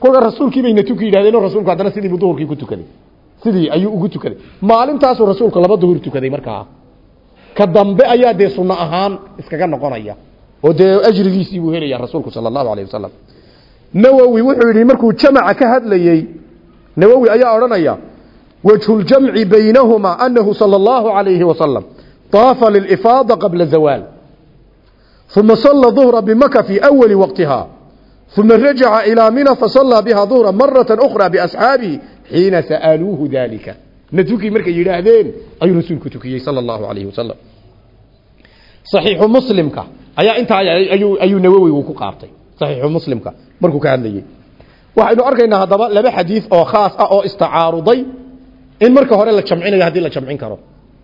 Kolkaa rasuulkii bayna tuki yidhahdeen rasuulku haddana sidiibuu duhurkii ku tukaday. Sidii ayuu ugu tukaday. Maalintaasuu rasuulku laba duhur tukaday markaa. Ka dambe ayaa dee sunno ahaan iskaga noqonaya oo dee ajrigiisii buu helaya rasuulku sala allahu alayh wasalam wuxuu yidhi markuu jamaca ka hadlayey nawowi ayaa odhanaya wajhuljamci baynahumaa anahu sala allahu alayhi wasalam طaafa lilifaada qabla zawaal uma sala duhra bimaka fii awali waqtiha. Uma rajaca ilaa mina fasallaa biha duhra marata ukhra biasxaabihi xiina sa'aluuhu dalika natukii markay yidhaahdeen ayuu rasuulku tukiyey sala allahu alayhi wasalam saxiixu muslimka ayaa intaa ayuu nawowigu ku qaabtay saxiixu muslimka markuu ka hadlayey waxaynu arkaynaa haddaba laba xadiid oo khaas ah oo istacaaruday in marka hore la jamcinayo haddii la jamcin karo.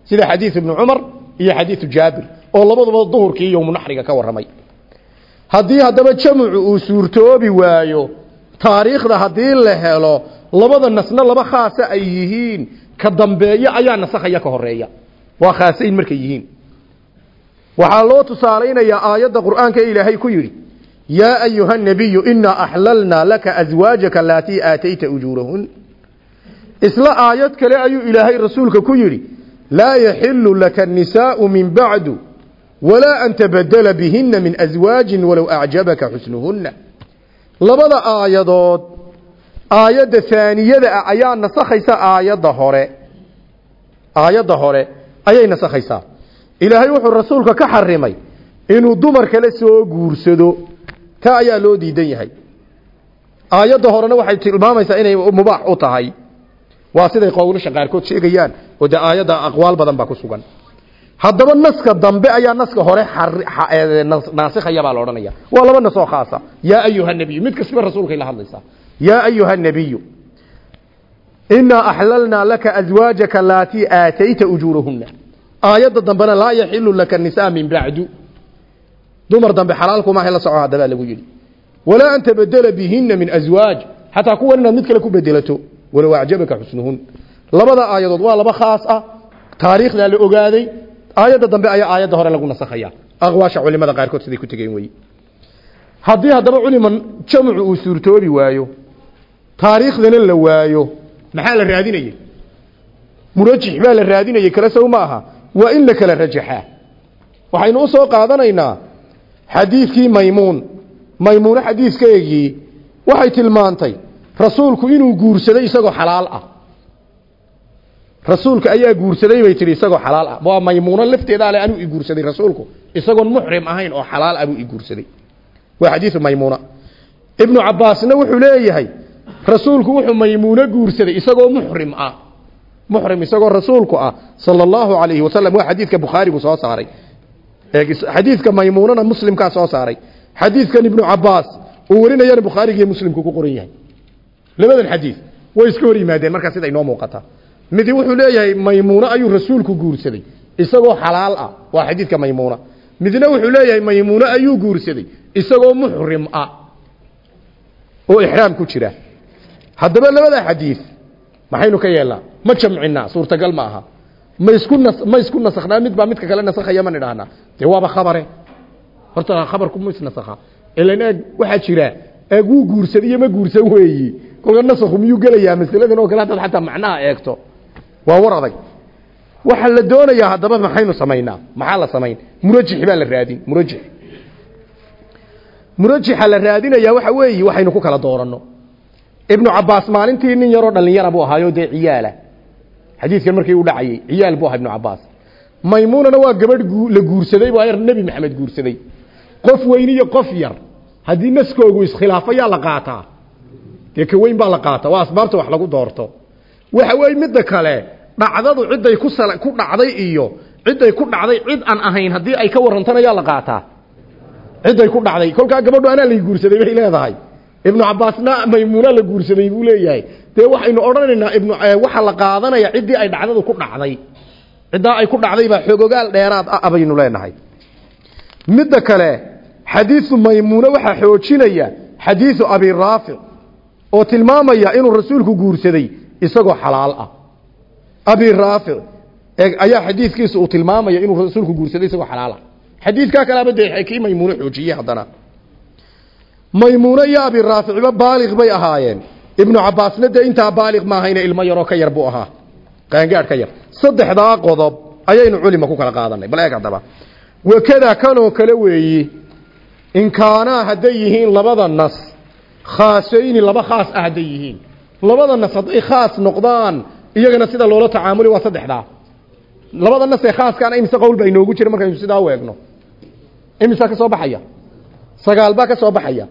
Sida xadiid ibnu cumar iyo xadiidu jaabir oo labaduba duhurkii yowmu naxriga ka warramay. Haddii haddaba jamcu uu suurtoobi waayo taariikhda haddii la helo labada nasna laba khaasa ay yihiin ka dambeeya ayaa nasakhaya ka horreeya waa khaasayn markay yihiin waxaa loo tusaalaynayaa aayadda qur'aanka ee ilaahay ku yidhi yaa ayuha nabiyu inaa axlalnaa laka aswaajaka laatii aatayta ujuurahun isla aayad kale ayuu ilaahay rasuulka ku yidhi laa yaxilu laka nisaau min bacdu walaa an tabadela bihina min aswaajin walow acjabaka xusnuhunna labada aayadood aayadda haaniyada ah ayaa nasakhaysa aayadda hore. Aayadda hore ayay nasakhaysaa ilaahay wuxuu rasuulka ka xarimay inuu dumar kale soo guursado. Taa ayaa loo diidan yahay. Aayadda horena waxay tilmaamaysaa inay mubaax u tahay. Waa siday qowlasha qaarkood sheegayaan oo dee aayadda aqwaal badan baa ku sugan. Haddaba naska dambe ayaa naska hore naasikhaya baa la odhanaya. Waa laba nasoo khaasa. Yaa ayuha nabiyu mid kastiba rasuulkay la hadlaysaa yaa ayuha nabiyu inaa axlalnaa laka aswaajaka laatii aatayta ujuurahunna aayadda dambena laa yaxilu laka nisaa min bacdu. Dumar dambe xalaalkumaaha la soco haddabaa lagu yidhi. Walaa an tabedela bihina min aswaaj xataa kuwan inaad mid kale ku bedelato walow acjabaka xusnuhun. Labada aayadood waa laba khaas ah. Taariikhdaa la ogaaday aayadda dambe ayaa aayadda hore lagu nasakhaya aqwaasha culimada qaarkood siday ku tegeen wey haddii haddaba culima jamcu uu suurtoobi waayo taariikhdana la waayo maxaa la raadinayey murajix baa la raadinayey kale sow ma aha waa in la kala rajaxaa waxaynu u soo qaadanaynaa xadiidkii maymuun. Maymuune xadiidkeegii waxay tilmaantay rasuulku inuu guursaday isagoo xalaal ah. Rasuulka ayaa guursaday bay tihi isagoo xalaal ah. Waa maymuuno lafteeda ale anuu i guursaday rasuulku. Isagoon muxrim ahayn oo xalaal ah buu i guursaday. Waa xadiidu maymuuna. Ibnu cabbaasna wuxuu leeyahay rasuulku wuxuu maymuuno guursaday isagoo muxrim ah muxrim isagoo rasuulku ah sala allahu calayhi wasalam waa xadiidka bukhaarigu soo saaray. Xadiidka maymuunana muslimkaa soo saaray. Xadiidkan ibnu cabbaas uu warinayana bukhaarigiiyo muslimku ku qoran yahay. Labadan xadiid way sida inoo muuqata. Midi wuxuu leeyahay maymuuno ayuu rasuulku guursaday isagoo xalaal ah waa xadiidka maymuuna. Midna wuxuu leeyahay maymuuno ayuu guursaday isagoo muxrim ah oo ixraam ku jira. Haddaba labada xadiid maxaynu ka yeelnaa? Ma jamcinaa suurtagal ma aha. Ma isku nas ma isku nasakhnaa? Mid baa midka kale nasakhaya ma nidhaahnaa dee waaba khabare. Horta khabarku ma isnasakha. Ilan eeg waxaa jira eeg wuu guursan iyo ma guursan weeyi. Kolka nasakhu miyuu gelayaa? Masaladan oo kale haddaad xataa macnaha eegto. Waa war adag. Waxaa la doonayaa haddaba maxaynu samaynaa? Maxaa la samayn? Murajix baa la raadin murajix. Murajixa la raadinayaa waxa weeye waxaynu ku kala dooranno ibnu cabaas maalintii nin yaroo dhallinyara buu ahaayo dee ciyaala. Xadiidkan markii u dhacayay ciyaal buu ahaa ibnu cabaas maymuunana waa gabadh la guursaday baa yar nebi maxamed guursaday. Qof weyn iyo qof yar. Haddii naskoogu iskhilaafo yaa la qaataa dee ka weyn baa la qaataa waa asbaabta wax lagu doorto. Waxa weeye midda kale dhacdadu ciday ku sal ku dhacday iyo ciday ku dhacday cid aan ahayn haddii ay ka warrantana yaa la qaataa. Ciday ku dhacday. Kolkaa gabadhu anaa lay guursaday bay leedahay ibnu cabaasna maymuuna la guursaday buu leeyahay. Dee waxaynu odhanaynaa ibnu waxa la qaadanaya ciddii ay dhacdadu ku dhacday. Ciddaa ay ku dhacday baa xogogaal dheeraad ah baynu leenahay. Midda kale xadiisu maymuuna waxaa xoojinaya xadiisu abi raafic oo tilmaamaya inuu rasuulku guursaday isagoo xalaal ah. Abi raafic ayaa xadiiskiisa uu tilmaamaya inuu rasuulku guursaday isagoo xalaal ah. Xadiidkaa kalaaba dee kii maymuune xoojiyey haddana maymuune iyo abi raaficba baaliq bay ahaayeen. Ibnu cabaasna dee intaa baaliq maahayna ilmo yaroo ka yar buu ahaa. Qaangaadh ka yar. Saddexdaa qodob ayaynu culima ku kala qaadanay. Bal eeg haddaba. Wakadaa kanoo kale weeyi in kaanaa hadday yihiin labada nas khaasayni laba khaas ah hadday yihiin. Labada nas hadday khaas noqdaan iyagana sida loola tacaamuli waa saddexdaa. Labada nas ee khaaskaana imise qowl baa inoogu jira markaynu sidaa u eegno. Ka soo baxaya? Sagaal baa ka soo baxaya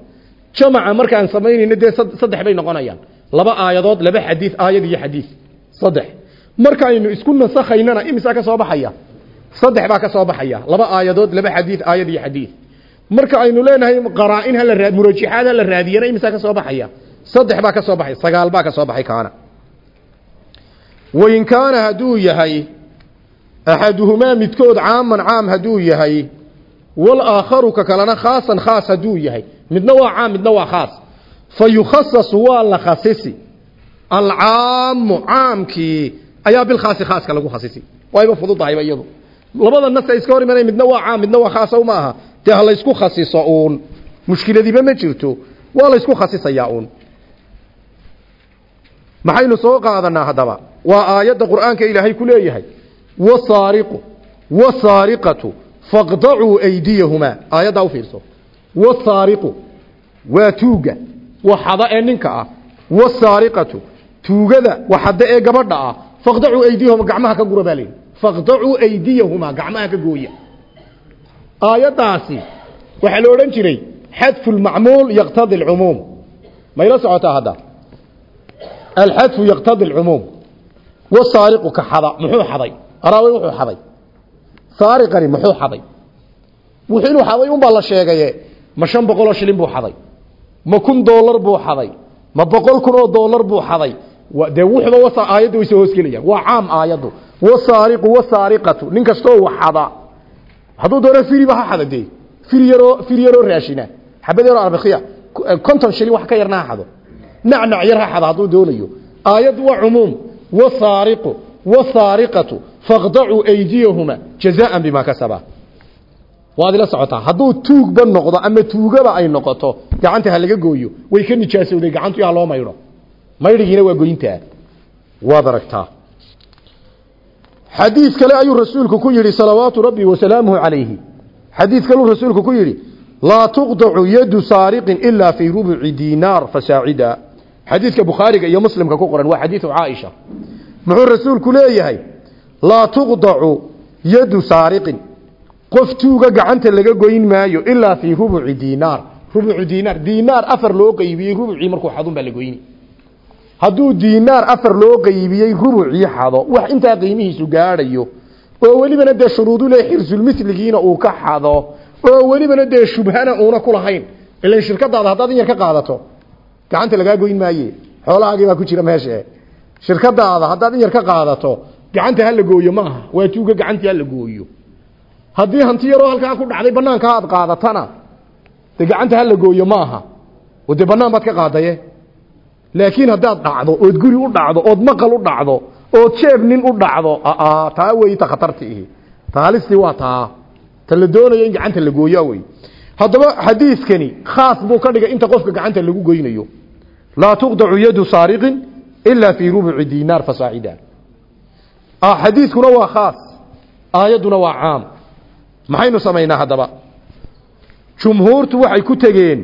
jamaca markaan samaynayno dee saddex bay noqonayaan. Laba aayadood laba xadiid aayad iyo xadiid saddex. Markaaynu isku nasakhaynana imisaa ka soo baxaya? Saddex baa ka soo baxaya. Laba aayadood laba xadiid aayad iyo xadiid marka aynu leenahay qaraa-in hala raa murajixaad hala raadiyana imisaa ka soo baxaya? Saddex baa ka soo baxay sagaal baa ka soo baxay kaana. Wain kaana hadduu yahay axaduhumaa midkood caaman caam hadduu yahay walaakharu ka kalena khaasan khaas hadduu yahay midna waa caam midna waa khaas. Fa yukhasasu waa la khasisi. Alcaamu caamkii ayaa bilkhaasi khaaska lagu khasisi. Wayba fududahayba iyadu. Labada nas ay iska hor imanay midna waa caam midna waa khaas ma aha. Dee ha laysku khasiso uun? Mushkiladiiba ma jirto. Waa laysku khasisayaa uun? Maxaynu soo qaadanaa haddaba? Waa aayadda qur'aanka ilaahay ku leeyahay. Wasaariqu wasaariqatu faqdacuu aydiyahumaa. Aayaddaa u fiirso wasaariqu waa tuuga waxada ee ninka ah wasaariqatu tuugada waxada ee gabadha ah faqdacuu aydiyahuma gacmaha ka gura baa layidhi faqdacuu aydiyahumaa gacmaha ka gooya aayaddaasi waxaa la odhan jiray xadfu lmacmuul yaqtadi alcumuum mayla socotaa hadda alxadfu yaqtadi alcumuum ka xada muxuu xaday araawey wuxuu xaday saariqani muxuu xaday wuxuu inuu xaday unbaa la sheegaye ma shan boqoloo shilin buu xaday. Ma kun doolar buu xaday. Ma boqol kun oo doolar buu xaday. Dee wuxuba wasa aayadda way soo hoosgelayaan waa caam aayaddu. Wasaariqu wasaariqatu nin kastoo waxada hadduu doono firiba ha xada dee. Fir yaroo fir yaroo raashina. Xabad yaroo arbakiya konton shilin wax ka yarna ha xado. Nacnac yar ha xado hadduu doonayo. Aayaddu waa cumuum. Wasaariqu wasaariqatu faqdacuu aydiyahuma jazaan bimaa kasaba waad ila socotaa. Hadduu tuugba noqdo ama tuugaba ay noqoto gacanta ha laga gooyo. Way ka nijaasowday gacantu yaa loo maydho maydhigiina waa goyntaa. Waad aragtaa. Xadiis kale ayuu rasuulku ku yidhi salawaatu rabbi wasalaamuhu calayhi. Xadiis kaleu rasuulku ku yidhi laa tuqdacu yadu saariqin ilaa fii rubuci diinaar fasaacida xadiidka bukhaariga iyo muslimka ku qoran waa xadiidu caaisha. Muxuu rasuulku leeyahay laa tuqdacu yadu saariqin qof tuuga gacanta laga goyn maayo ilaa fii rubuci diinaar. Rubucu diinaar. Diinaar afar loo qeybiyey rubucii markuu xadun baa la goyni. Hadduu diinaar afar loo qeybiyey rubucii xado wax intaa qiimihiisu gaadhayo oo welibana dee shuruudule xirsulmisligiina uu ka xado oo welibana dee shubhana uuna ku lahayn ilan shirkadaada haddaad in yar ka qaadato gacanta lagaa goyn maaye. Xoolahaagii baa ku jira meesha shirkadaada haddaad in yar ka qaadato gacanta hala gooyo maaha. Waa tuuga gacantii hala gooyo haddii hanti yaroo halkaa ku dhacday banaanka aad qaadatana dee gacanta hala gooyo maaha. Oo dee banaan baad ka qaadaye. Laakiin haddaad dhacdo ood guri u dhacdo ood maqal u dhacdo ood jeeb nin u dhacdo taa wey ta khatarti ihi. Waa taa. Ta doonayo in gacanta la gooyaa wey haddaba xadiidkani khaas buu ka dhigay inta qofka gacanta lagu goynayo. Laa tuqdacu yadu saariqin ilaa fii rubuci dinaar fasaacida xadiidkuna waa khaas. Aayadduna waa caam maxaynu samaynaa haddaba? Jumhuurtu waxay ku tegeen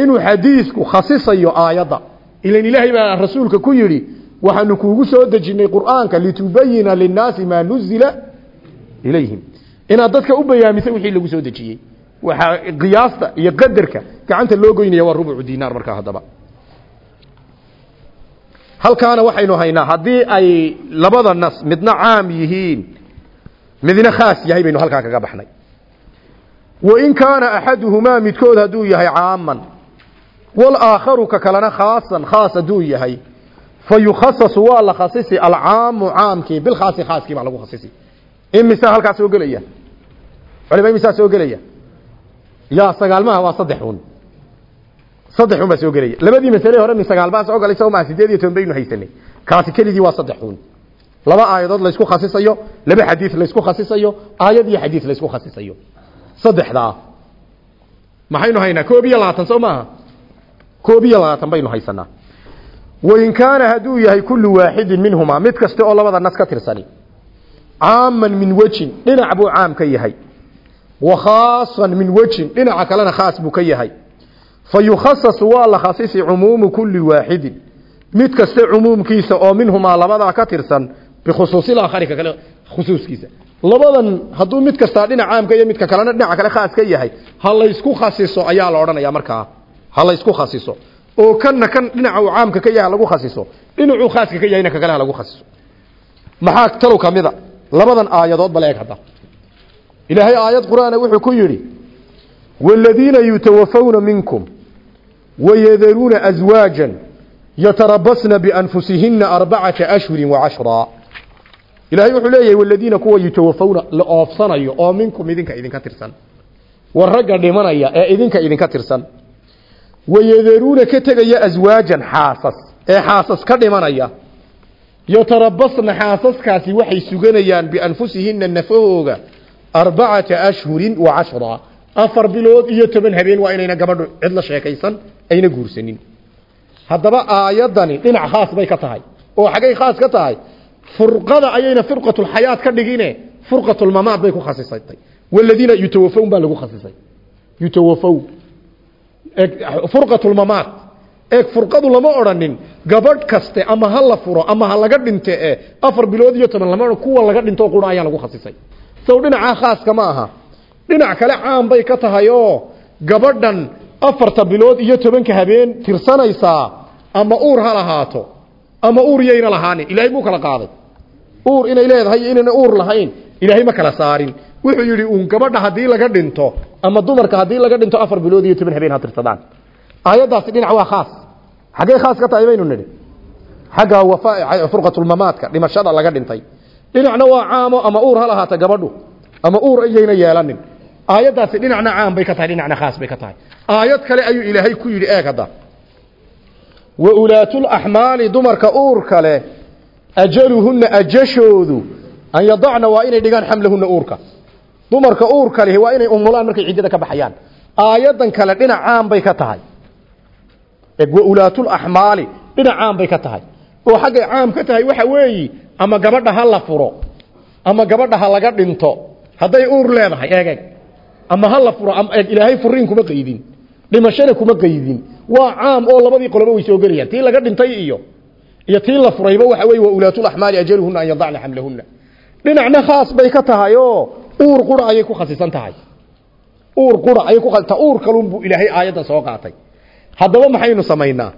inuu xadiisku khasisayo aayadda. Ilan ilaahay baa rasuulka ku yidhi waxaanu kuugu soo dejinay qur'aanka litubayina linnaasi maa nuzila ilayhim. Inaad dadka u bayaamisay wixii lagu soo dejiyey. Waxaa qiyaasta iyo qadarka gacanta loo goynaya waa rubucu dinaar markaa haddaba. Halkaana waxaynu haynaa haddii ay labada nas midna caam yihiin midna khaas yahay baynu halkaa kaga baxnay. Wain kaana axaduhumaa midkood hadduu yahay caaman walaakharu ka kalena khaasan khaas hadduu yahay fa yukhasasu la khasisi alcaamu caamkii bilkhaasi khaaskii baa lagu khasisi. Imisaa halkaa soo gelaya? Culima imisaa soo gelaya? Ya sagaalmaha waa saddex un. Saddex un baa soo gelaya. Labadii masale hore min sagaal baa soo galay sawmaa sideed iyo toban baynu haysanay. Kaasi keligii waa saddex un laba aayadood laysku khasisayo laba xadiis laysku khasisayo aayad iyo xadiis laysku khasisayo. Saddexdaa maxaynu haynaa? Koob iyo labaatan soo maaha? Koob baynu haysanaa wain kaana hadduu yahay kullu waaxidin minhumaa mid kaste oo labada nas ka tirsani. Caaman min wejin dhinac buu caam ka yahay. Wa khaasan min wejin dhinaca kalena khaas buu ka yahay. Fa waa la khasisi cumuumu kulli waaxidin mid kaste cumuumkiisa oo minhumaa labadaa ka tirsan bikhusuusilakharika kale khusuuskiisa labadan hadduu mid kastaa dhinac caamka iyo midka kalena dhinaca kale khaas ka yahay ha laysku khasiso ayaa la odhanaya markaa ha laysku khasiso oo kanna kan dhinaca uu caamka ka yahay lagu khasiso dhinacuu khaaska ka yahayna ka kale ha lagu khasiso maxaa talow ka labadan aayadood bal eeg ilaahay aayad qur'aana wuxuu ku yidhi waaladiina yutawafawna minkum wayadaruuna aswaajan yatarabasna bianfusihina arbacata ashhurin wacashraa ilaahay wuxuu leeyahay waladiina kuwa yutawafawna la oofsanayo oo minkum idinka idinka tirsan. War ragga dhimanaya ee idinka idinka tirsan. Wayadaruuna ka tegaya aswaajan xaasas ee xaasas ka dhimanaya. Yatarabasna xaasaskaasi waxay suganayaan bianfusihina nafahooga arbacata ashhurin wa cashraa afar bilood iyo toban habeen waa inayna gabadhu cid la sheekaysan ayna guursanin. Haddaba aayadani dhinac khaas bay ka tahay. Oo xaggay khaas ka tahay furqada ayayna firqatulxayaat ka dhigine furqatulmamaad bay ku khasisatay. Waladiina yutawafown baa lagu khasisay. Yutawafow furqatulmamaad eeg furqadu lama odhanin gabadh kaste ama ha furo ama ha laga dhinte e afar bilood iyo toban lama odhan kuwa laga dhinto qura ayaa lagu khasisay. Sow dhinacaa khaaska ma aha. Dhinac kale caan bay ka tahay oo gabadhan afarta bilood iyo tobanka habeen tirsanaysaa ama uur ha lahaato ama uur yayna lahaanin ilaahay muu kala qaaday uur inay leedahay iyo inayna uur lahayn. Ilaahay ma kala saarin. Wuxuu yidhi uun gabadha haddii laga dhinto ama dumarka haddii laga dhinto afar bilood iyo toban habeen ha tirsadaan. Aayaddaasi dhinac waa khaas. Xaggay khaas ka tahay baynu nidhi. Xagga wafa furqatulmamaadka dhimashada laga dhintay. Dhinacna waa caamo ama uur ha gabadhu ama uur iyayna yeelanin. Aayaddaasi dhinacna caam bay ka tahay dhinacna khaas bay ka tahay. Aayad kale ayuu ilaahay ku yidhi eeg hadda. Wa ulaatulaxmaali dumarka uurka leh ajaluhunna ajashoodu an yadacna waa inay dhigaan xamlahunna uurka. Dumarka uurka leh waa inay umulaan markay ciddada ka baxayaan. Aayadan kale dhinac bay ka tahay. Eg wa ulaatulaxmaali dhinac caam bay ka tahay. Oo xaggay caam ka tahay waxa weeyi ama gabadha ha la furo ama gabadha ha laga dhinto hadday uur leedahay eeg ama ha la furo ilaahay furiin kuma qaydin dhimashana kuma qaydin. Waa caam oo labadii qoloba way soo gelayaan tii laga dhintay iyo iyo tii la furayba waxa weeye wa ulaatulaxmaali ajaluhunna an yadacna xamlahunna. Dhinacna khaas bay ka tahay oo uur qura ayay ku khasisan tahay. Uur qura ayay ku ta uur kalun buu ilaahay aayaddan soo qaatay. Haddaba maxaynu samaynaa?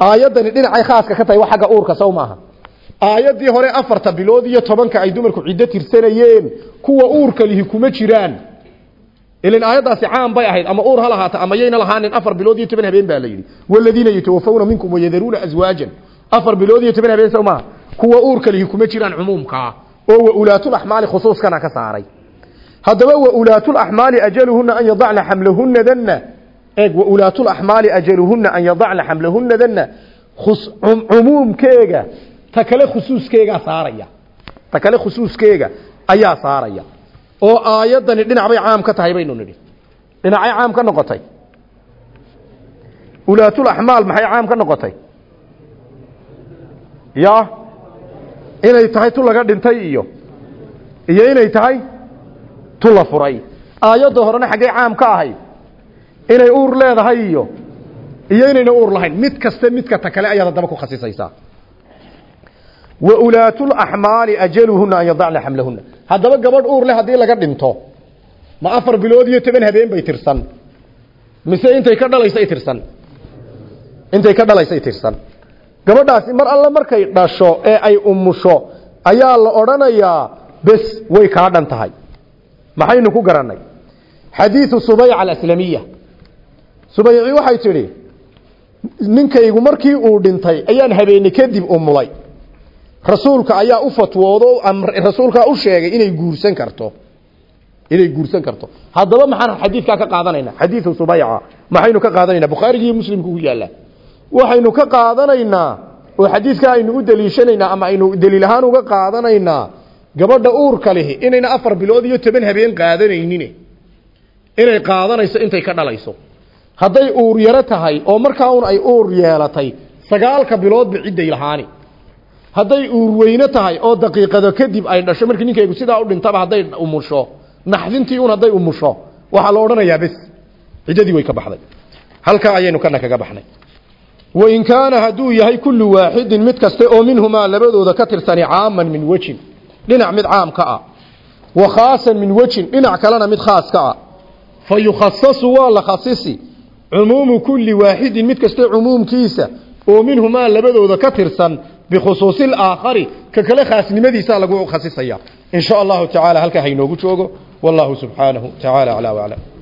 Aayaddani dhinacay khaaska ka tahay waa xagga bilood iyo tobanka ay dumarku ciddo tirsanayeen kuwa uurka lihi kuma jiraan. Ilan aayaddaasi caam bay ahayd ama uur ha ama yayna lahaanin afar bilood iyo toban habeen baa la yidhi. Waladiina yatawafawna minkum wayadaruuna aswaajan afar bilood iyo toban habeen soomaa kuwa uurka lihi kuma jiraan cumuumkaa oo wa ulaatul axmaali khusuuskana ka saaray. Haddaba wa ulaatul axmaali ajaluhunna an yadacna xamlahunna danna eeg wa ulaatul axmaali ajaluhunna an yadacna xamlahunna danna cumuumkeega ta kale khusuuskeegaa saaraya. Ta kale khusuuskeega ayaa saaraya. Oo aayaddani dhinac bay caam ka tahay baynu nidhi. Dhinacay caam ka noqotay. Ulaatul axmaal maxay caam ka noqotay ya. Inay tahay tu laga dhintay iyo. Iyo inay tahay tu la furay. Aayadda horena xaggay caam ka ahay. Inay uur leedahay iyo. Iyo inayna uur lahayn. Mid kaste midka ta kale ayaad haddaba ku khasisaysaa wa ulaatul axmaali ajaluhunna an yadacna xamlahunna haddaba gabadh uur leh haddii laga dhinto ma afar bilood iyo toban habeen bay tirsan. Mise intay ka dhalaysay tirsan. Intay ka dhalaysay tirsan gabadhaasi mar alle markay dhasho ee ay umusho ayaa la odhanayaa bes way kaa dhan tahay. Maxaynu ku garannay? Xadiidu subayca alaslamiya subayci waxay tidhi ninkaygu markii uu dhintay ayaan habeene kadib umulay rasuulka ayaa u fatwoodo rasuulkaa u sheegay inay guursan karto. Inay guursan karto. Haddaba maxaan xadiidkaa ka qaadanaynaa xadiidu subayca maxaynu ka qaadanaynaa bukhaarigi iyo muslimku ku yaalla waxaynu ka qaadanaynaa oo xadiidkaa aynu u daliishanaynaa ama aynu daliil ahaan uga qaadanaynaa gabadha uurka lihi inayna afar bilood iyo toban habeen qaadanaynin inay qaadanayso intay ka dhalayso. Hadday uur yaro tahay oo markaa un ay uur yeelatay sagaalka biloodba cidday lahaani. Hadday uur weyne tahay oo daqiiqado kadib ay dhasho markii ninkaygu sidaa u dhintaba hadday umusho naxdintii un hadday umusho waxaa la odhanayaa bes. Ciddadii way ka baxday. Halkaa ayaynu kana kaga baxnay wain kaana hadduu yahay kullu waaxidin mid kaste oo minhumaa labadooda ka tirsani caaman min wejin dhinac mid caam ka ah. Wa khaasan min wejin dhinac kalena mid khaas ka ah. Fa yukhasasu waa la khasisi. Cumuumu kulli waaxidin mid kaste cumuumkiisa oo minhumaa labadooda ka tirsan bikhusuusi alaakhari ka kale khaasnimadiisaa lagu khasisaya. In sha allahu tacaala halkaa haynoogu joogo. Wallahu subxaanahu tacaala aclaa waclam